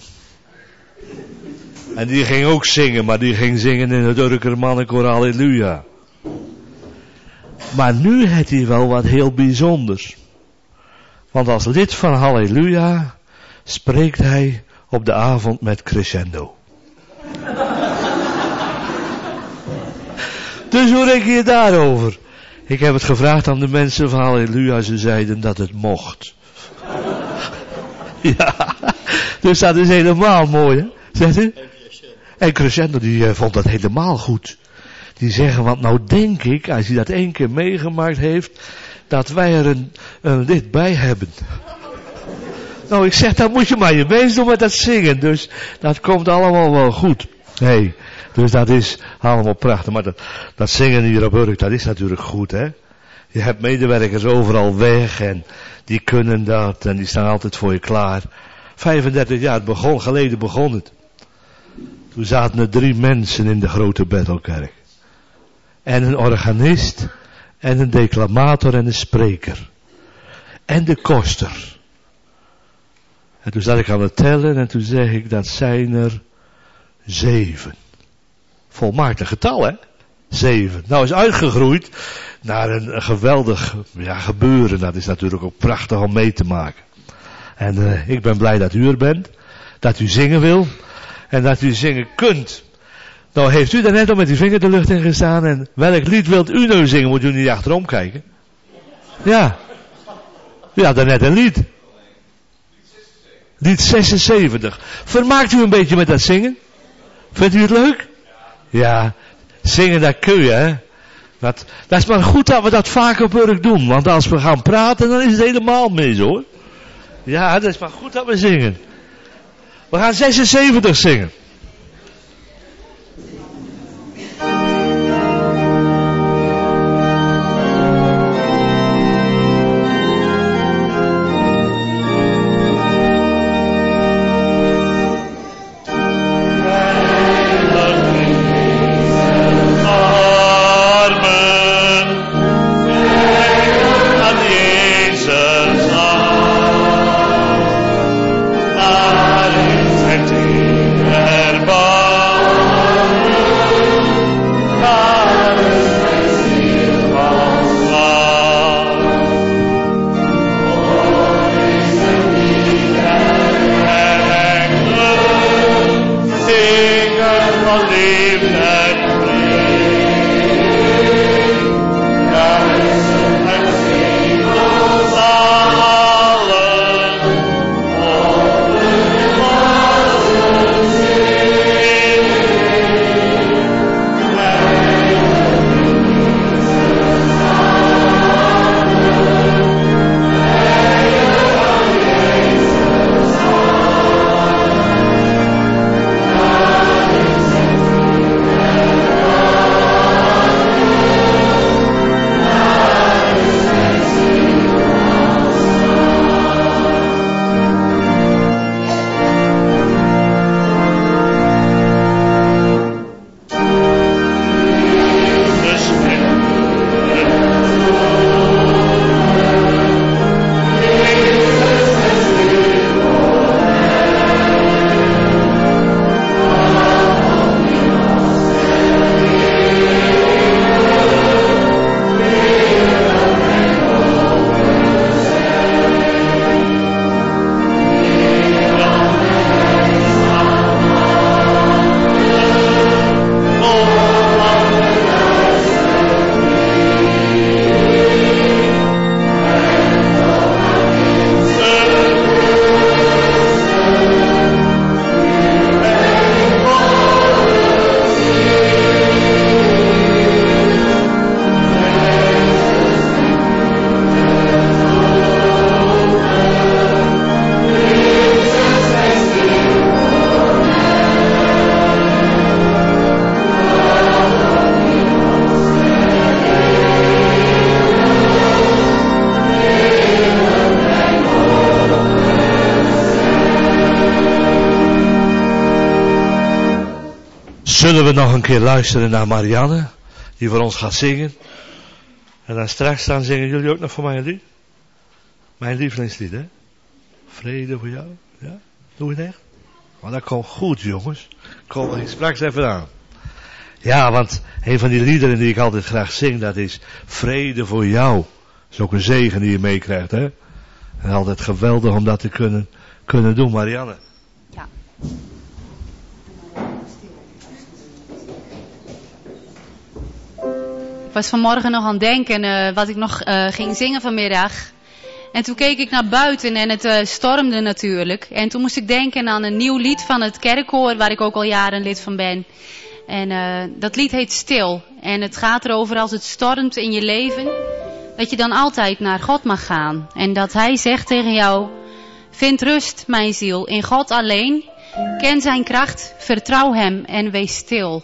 En die ging ook zingen, maar die ging zingen in het Urkermannenkoor Halleluja. Maar nu heeft hij wel wat heel bijzonders. Want als lid van Halleluja spreekt hij op de avond met crescendo. *laughs* dus hoe denk je daarover? Ik heb het gevraagd aan de mensen van Halleluja, ze zeiden dat het mocht. *laughs* ja, dus dat is helemaal mooi, hè? Zegt u? En Crescendo die uh, vond dat helemaal goed. Die zeggen, want nou denk ik, als hij dat één keer meegemaakt heeft, dat wij er een, een lid bij hebben. nou, ik zeg, dan moet je maar je best doen met dat zingen. Dus dat komt allemaal wel goed. Nee, dus dat is allemaal prachtig. Maar dat, dat zingen hier op Urk, dat is natuurlijk goed, hè. Je hebt medewerkers overal weg en die kunnen dat en die staan altijd voor je klaar. 35 jaar begon, geleden begon het. Toen zaten er drie mensen in de grote Bethelkerk. En een organist, en een declamator en een spreker. En de koster. En toen zat ik aan het tellen en toen zeg ik, dat zijn er zeven. Volmaakt een getal, hè? Zeven. Nou is uitgegroeid naar een, geweldig ja, gebeuren. Dat is natuurlijk ook prachtig om mee te maken. En uh, ik ben blij dat u er bent. Dat u zingen wil. En dat u zingen kunt. Nou heeft u daar net al met uw vinger de lucht in gestaan. En welk lied wilt u nou zingen? Moet u niet achterom kijken. Ja. U had net een lied. Lied 76. Vermaakt u een beetje met dat zingen? Vindt u het leuk? Ja. Zingen dat kun je, hè. Dat, dat is maar goed dat we dat vaker op werk doen. Want als we gaan praten, dan is het helemaal mis hoor. Ja, dat is maar goed dat we zingen. We gaan 76 zingen. Keer luisteren naar Marianne, die voor ons gaat zingen. En dan straks dan zingen jullie ook nog voor mij een lied. Mijn lievelingslied, hè? Vrede voor jou. Ja? Doe je het echt? Maar dat komt goed, jongens. Kom ik straks even aan. Ja, want een van die liederen die ik altijd graag zing, dat is Vrede voor jou. Dat is ook een zegen die je meekrijgt, hè? En altijd geweldig om dat te kunnen, kunnen doen, Marianne. Was vanmorgen nog aan het denken eh, wat ik nog eh, ging zingen vanmiddag. En toen keek ik naar buiten en het eh, stormde natuurlijk. En toen moest ik denken aan een nieuw lied van het kerkkoor, waar ik ook al jaren lid van ben. En dat lied heet Stil. En het gaat erover als het stormt in je leven, dat je dan altijd naar God mag gaan. En dat Hij zegt tegen jou, vind rust mijn ziel in God alleen. Ken zijn kracht, vertrouw Hem en wees stil.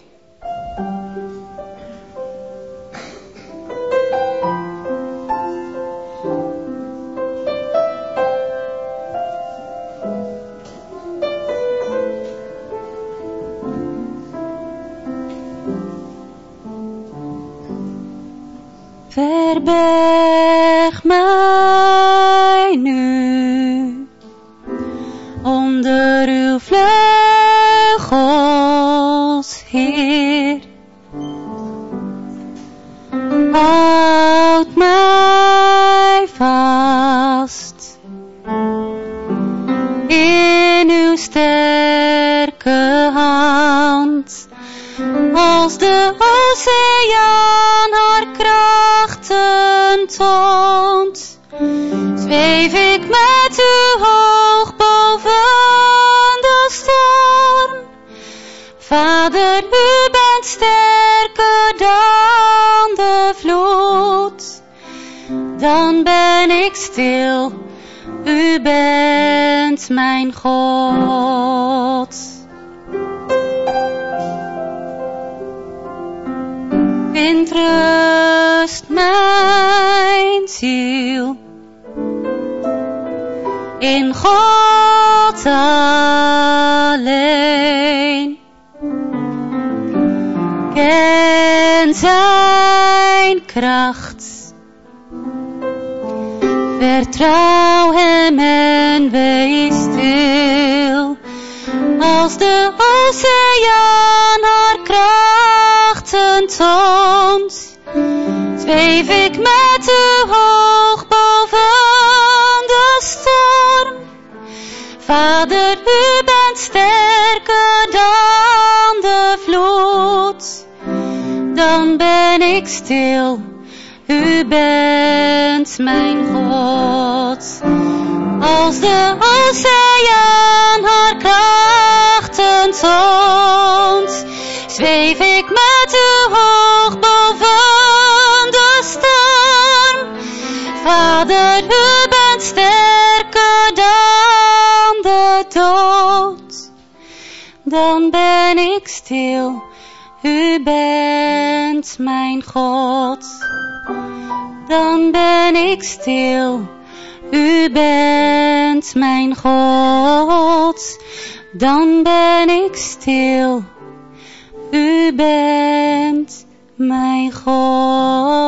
Verberg mij nu. Onder uw vleugels, God. Vind rust mijn ziel in God alleen. Ken zijn kracht. Vertrouw hem en wees stil. Als de oceaan haar krachten toont, zweef ik met u hoog boven de storm. Vader, u bent sterker dan de vloed. Dan ben ik stil, u bent mijn God. Als de oceaan haar krachten toont, zweef ik met u hoog boven de storm. Vader, u bent sterker dan de dood. Dan ben ik stil, u bent mijn God. Dan ben ik stil. U bent mijn God, dan ben ik stil. U bent mijn God.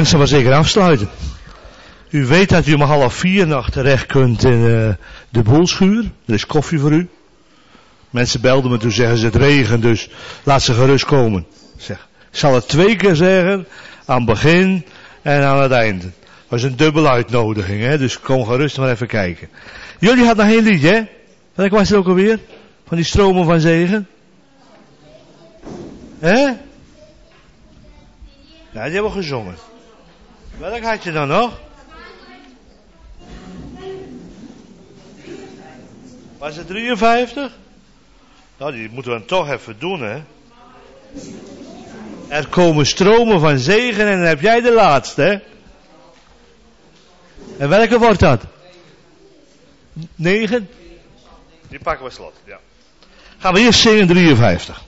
Langzaam maar zeker afsluiten. U weet dat u om half vier nog terecht kunt in eh, de boelschuur. Er is koffie voor u. Mensen belden me toen zeggen ze het regen, dus laat ze gerust komen. Ik Zeg, ik zal het twee keer zeggen, aan het begin en aan het einde. Dat was een dubbele uitnodiging, hè? dus kom gerust maar even kijken. Jullie hadden nog één liedje, hè? Welk was het ook alweer? Van die stromen van zegen? Hè? Ja, die hebben we gezongen. Welk had je dan nog? Was het 53? Nou, die moeten we dan toch even doen, hè? Er komen stromen van zegen en dan heb jij de laatste, hè? En welke wordt dat? 9? Die pakken we slot, ja. Gaan we eerst zingen 53.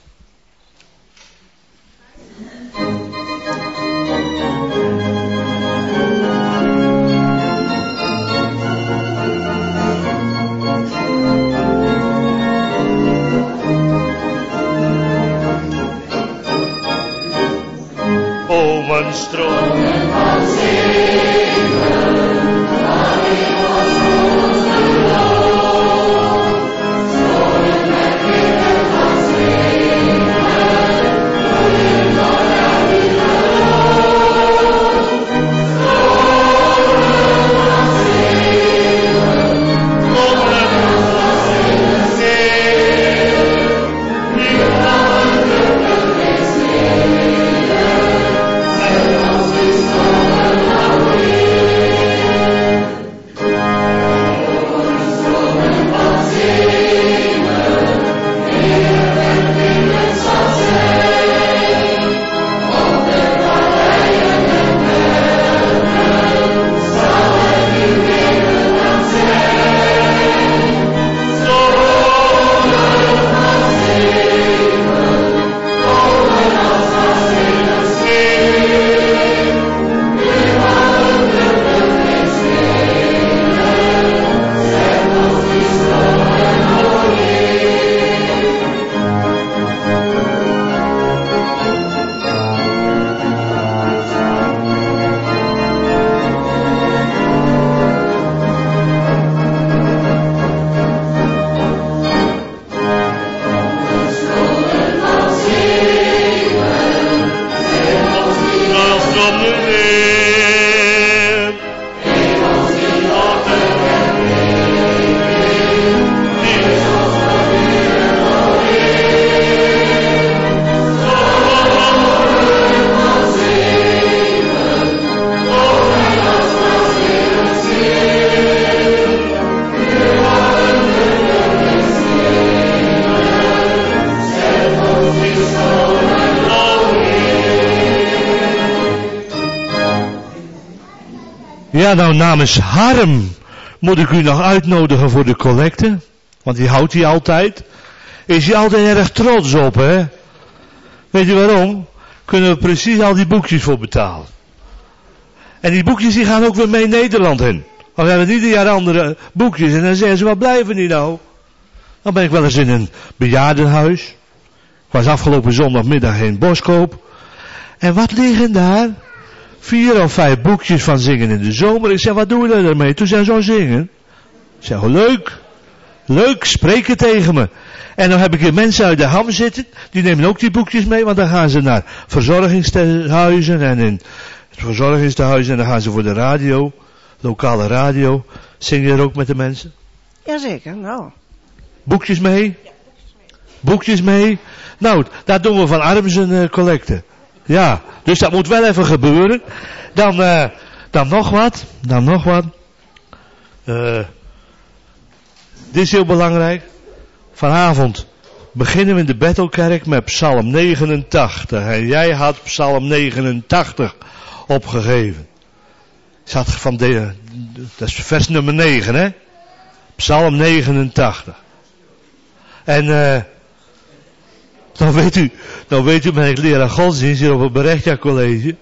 O Nou namens Harm moet ik u nog uitnodigen voor de collecte. Want die houdt hij altijd. Is hij altijd erg trots op, hè? Weet je waarom? Kunnen we precies al die boekjes voor betalen. En die boekjes die gaan ook weer mee Nederland in. Want we hebben ieder jaar andere boekjes. En dan zeggen ze, waar blijven die nou? Dan ben ik wel eens in een bejaardenhuis. was afgelopen zondagmiddag in Boskoop. En wat liggen daar? Vier of vijf boekjes van zingen in de zomer. Ik zeg, wat doen we ermee? Toen zei zo zingen. Ik zeg, oh, leuk. Leuk, spreken tegen me. En dan heb ik hier mensen uit de ham zitten. Die nemen ook die boekjes mee. Want dan gaan ze naar verzorgingshuizen. En in het verzorgingstehuizen. En dan gaan ze voor de radio. Lokale radio. Zing je er ook met de mensen? Jazeker, nou. Boekjes mee? Boekjes mee? Nou, daar doen we van arms een uh, collecte. Ja, dus dat moet wel even gebeuren. Dan, uh, dan nog wat. Dan nog wat. Uh, dit is heel belangrijk. Vanavond beginnen we in de Bethelkerk met Psalm 89. En jij had Psalm 89 opgegeven. Van de, dat is vers nummer 9, hè? Psalm 89. En uh, dan weet u, dan weet u, ben ik leraar godsdienst hier op het Berechtja College.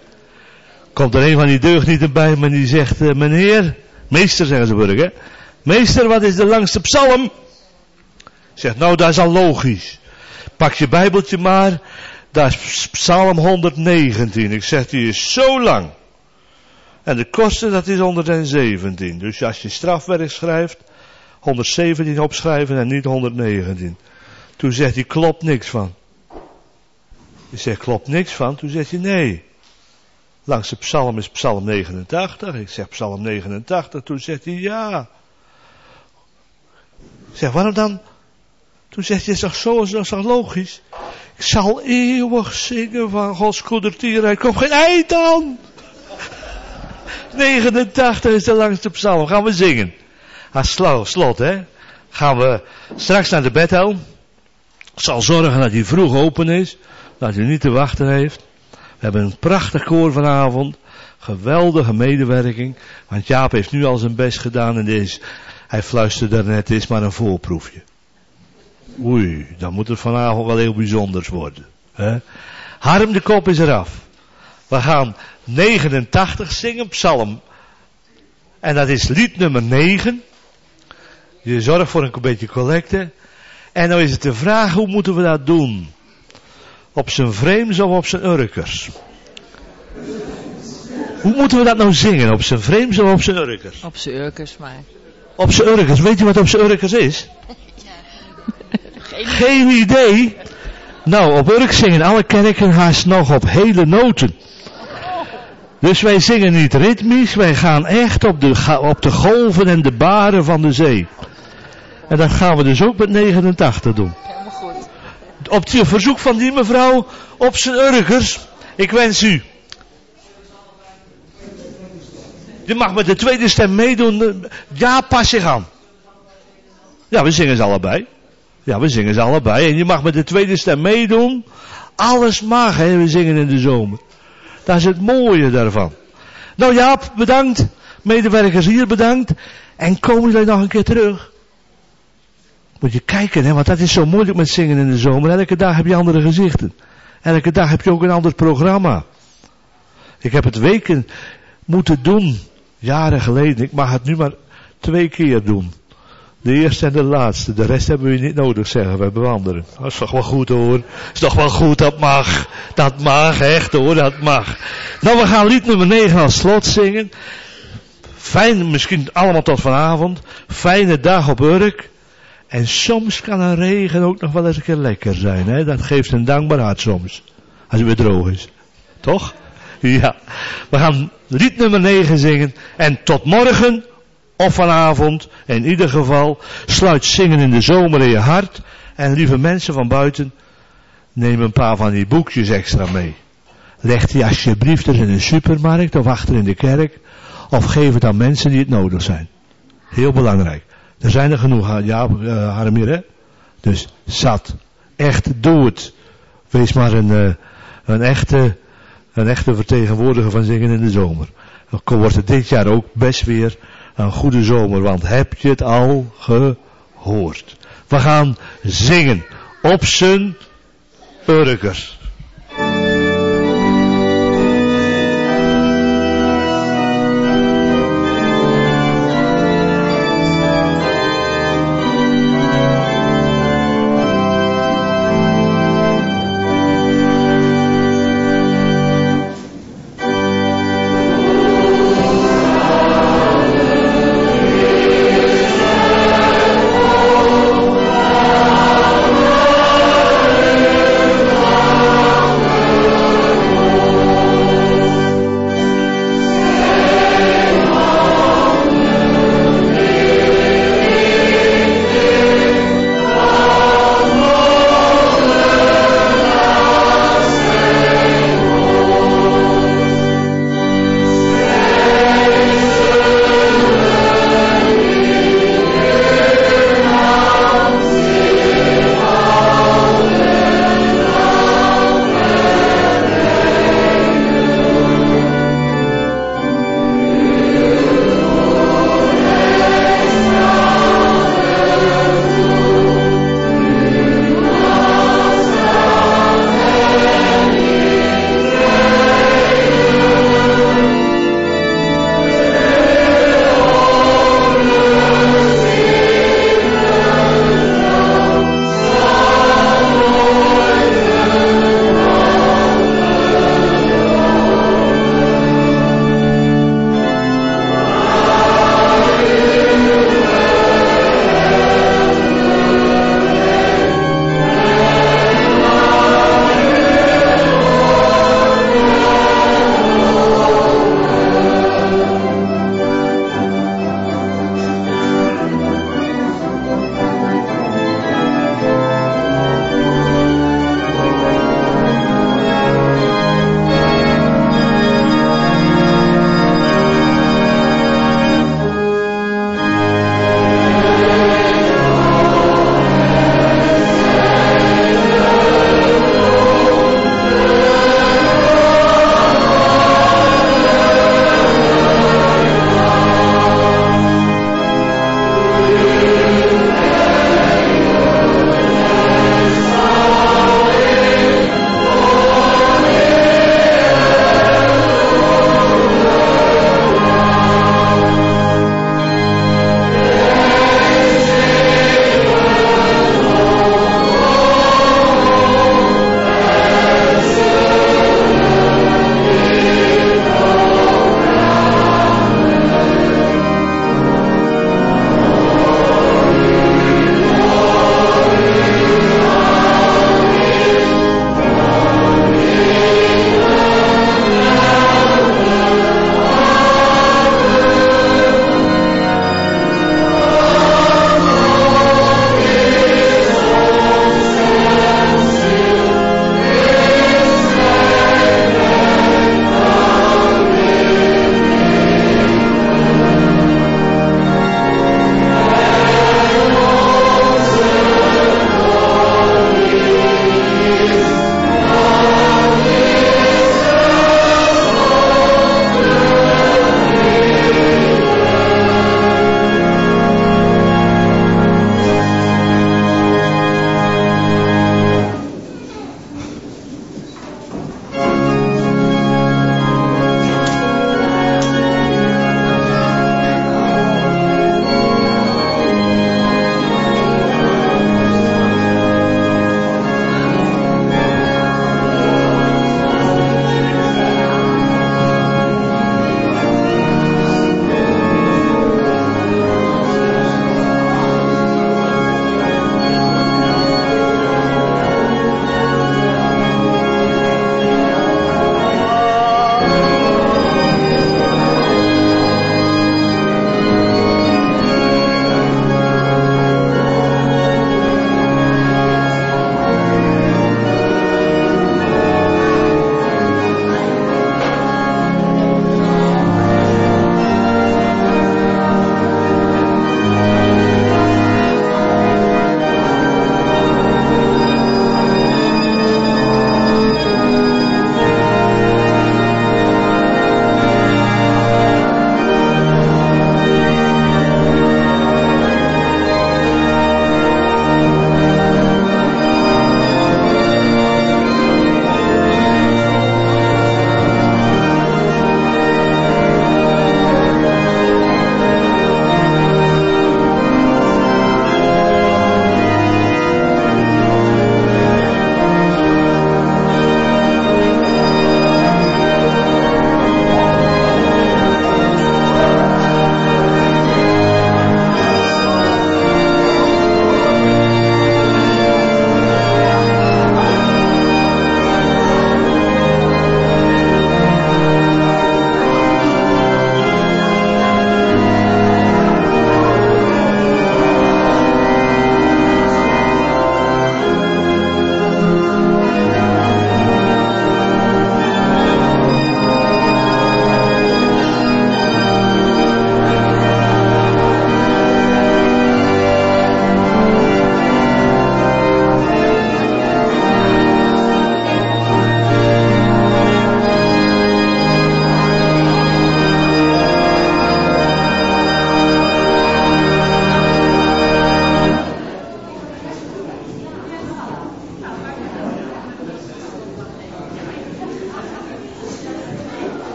Komt er een van die deugnieten bij me die zegt, uh, meneer, meester zeggen ze burger, hè? Meester, wat is de langste psalm? Zegt, nou dat is al logisch. Pak je bijbeltje maar, dat is psalm 119. Ik zeg, die is zo lang. En de kosten, dat is 117. Dus als je strafwerk schrijft, 117 opschrijven en niet 119. Toen zegt hij, klopt niks van. Je zegt, klopt niks van? Toen zegt hij, nee. Langs de psalm is psalm 89. Ik zeg, psalm 89. Toen zegt hij, ja. Ik zeg, waarom dan? Toen zegt hij, toch zo, is toch logisch? Ik zal eeuwig zingen van Gods goedertierheid. Kom geen eind aan. *laughs* 89 is de langste psalm. Gaan we zingen. Als slot, hè. Gaan we straks naar de bedhel. Zal zorgen dat hij vroeg open is. Dat hij niet te wachten heeft. We hebben een prachtig koor vanavond. Geweldige medewerking. Want Jaap heeft nu al zijn best gedaan en deze, hij fluisterde daarnet, het is maar een voorproefje. Oei, dan moet het vanavond wel heel bijzonders worden. Hè? Harm de kop is eraf. We gaan 89 zingen, psalm. En dat is lied nummer 9. Je zorgt voor een beetje collecte. En dan is het de vraag, hoe moeten we dat doen? Op zijn vreemds of op zijn urkers? Hoe moeten we dat nou zingen? Op zijn vreemds of op zijn urkers? Op zijn urkers, maar. Op zijn urkers. Weet je wat op zijn urkers is? Geen, Geen idee. Nou, op Urk zingen alle kerken haast nog op hele noten. Dus wij zingen niet ritmisch, wij gaan echt op de, op de golven en de baren van de zee. En dat gaan we dus ook met 89 doen. Op verzoek van die mevrouw op zijn urkers. Ik wens u. Je mag met de tweede stem meedoen. Ja, pas zich aan. Ja, we zingen ze allebei. Ja, we zingen ze allebei. En je mag met de tweede stem meedoen. Alles mag, hè. We zingen in de zomer. Dat is het mooie daarvan. Nou Jaap, bedankt. Medewerkers hier bedankt. En komen jullie nog een keer terug? Moet je kijken, hè, want dat is zo moeilijk met zingen in de zomer. Elke dag heb je andere gezichten. Elke dag heb je ook een ander programma. Ik heb het weken moeten doen, jaren geleden. Ik mag het nu maar twee keer doen. De eerste en de laatste. De rest hebben we niet nodig, zeggen we bewanderen. Dat is toch wel goed hoor. is toch wel goed, dat mag. Dat mag, echt hoor, dat mag. Nou, we gaan lied nummer 9 als slot zingen. Fijn, misschien allemaal tot vanavond. Fijne dag op Urk. En soms kan een regen ook nog wel eens een keer lekker zijn. Hè? Dat geeft een dankbaar hart soms. Als het weer droog is. Toch? *laughs* Ja. We gaan lied nummer 9 zingen. En tot morgen of vanavond, in ieder geval, sluit zingen in de zomer in je hart. En lieve mensen van buiten, neem een paar van die boekjes extra mee. Leg die alsjeblieft in de supermarkt of achter in de kerk. Of geef het aan mensen die het nodig zijn. Heel belangrijk. Er zijn er genoeg, ja, uh, Harmir, hè? Dus zat. Echt, doe het. Wees maar een, uh, een echte, een echte vertegenwoordiger van zingen in de zomer. Dan wordt het dit jaar ook best weer een goede zomer, want heb je het al gehoord? We gaan zingen op zijn urkers.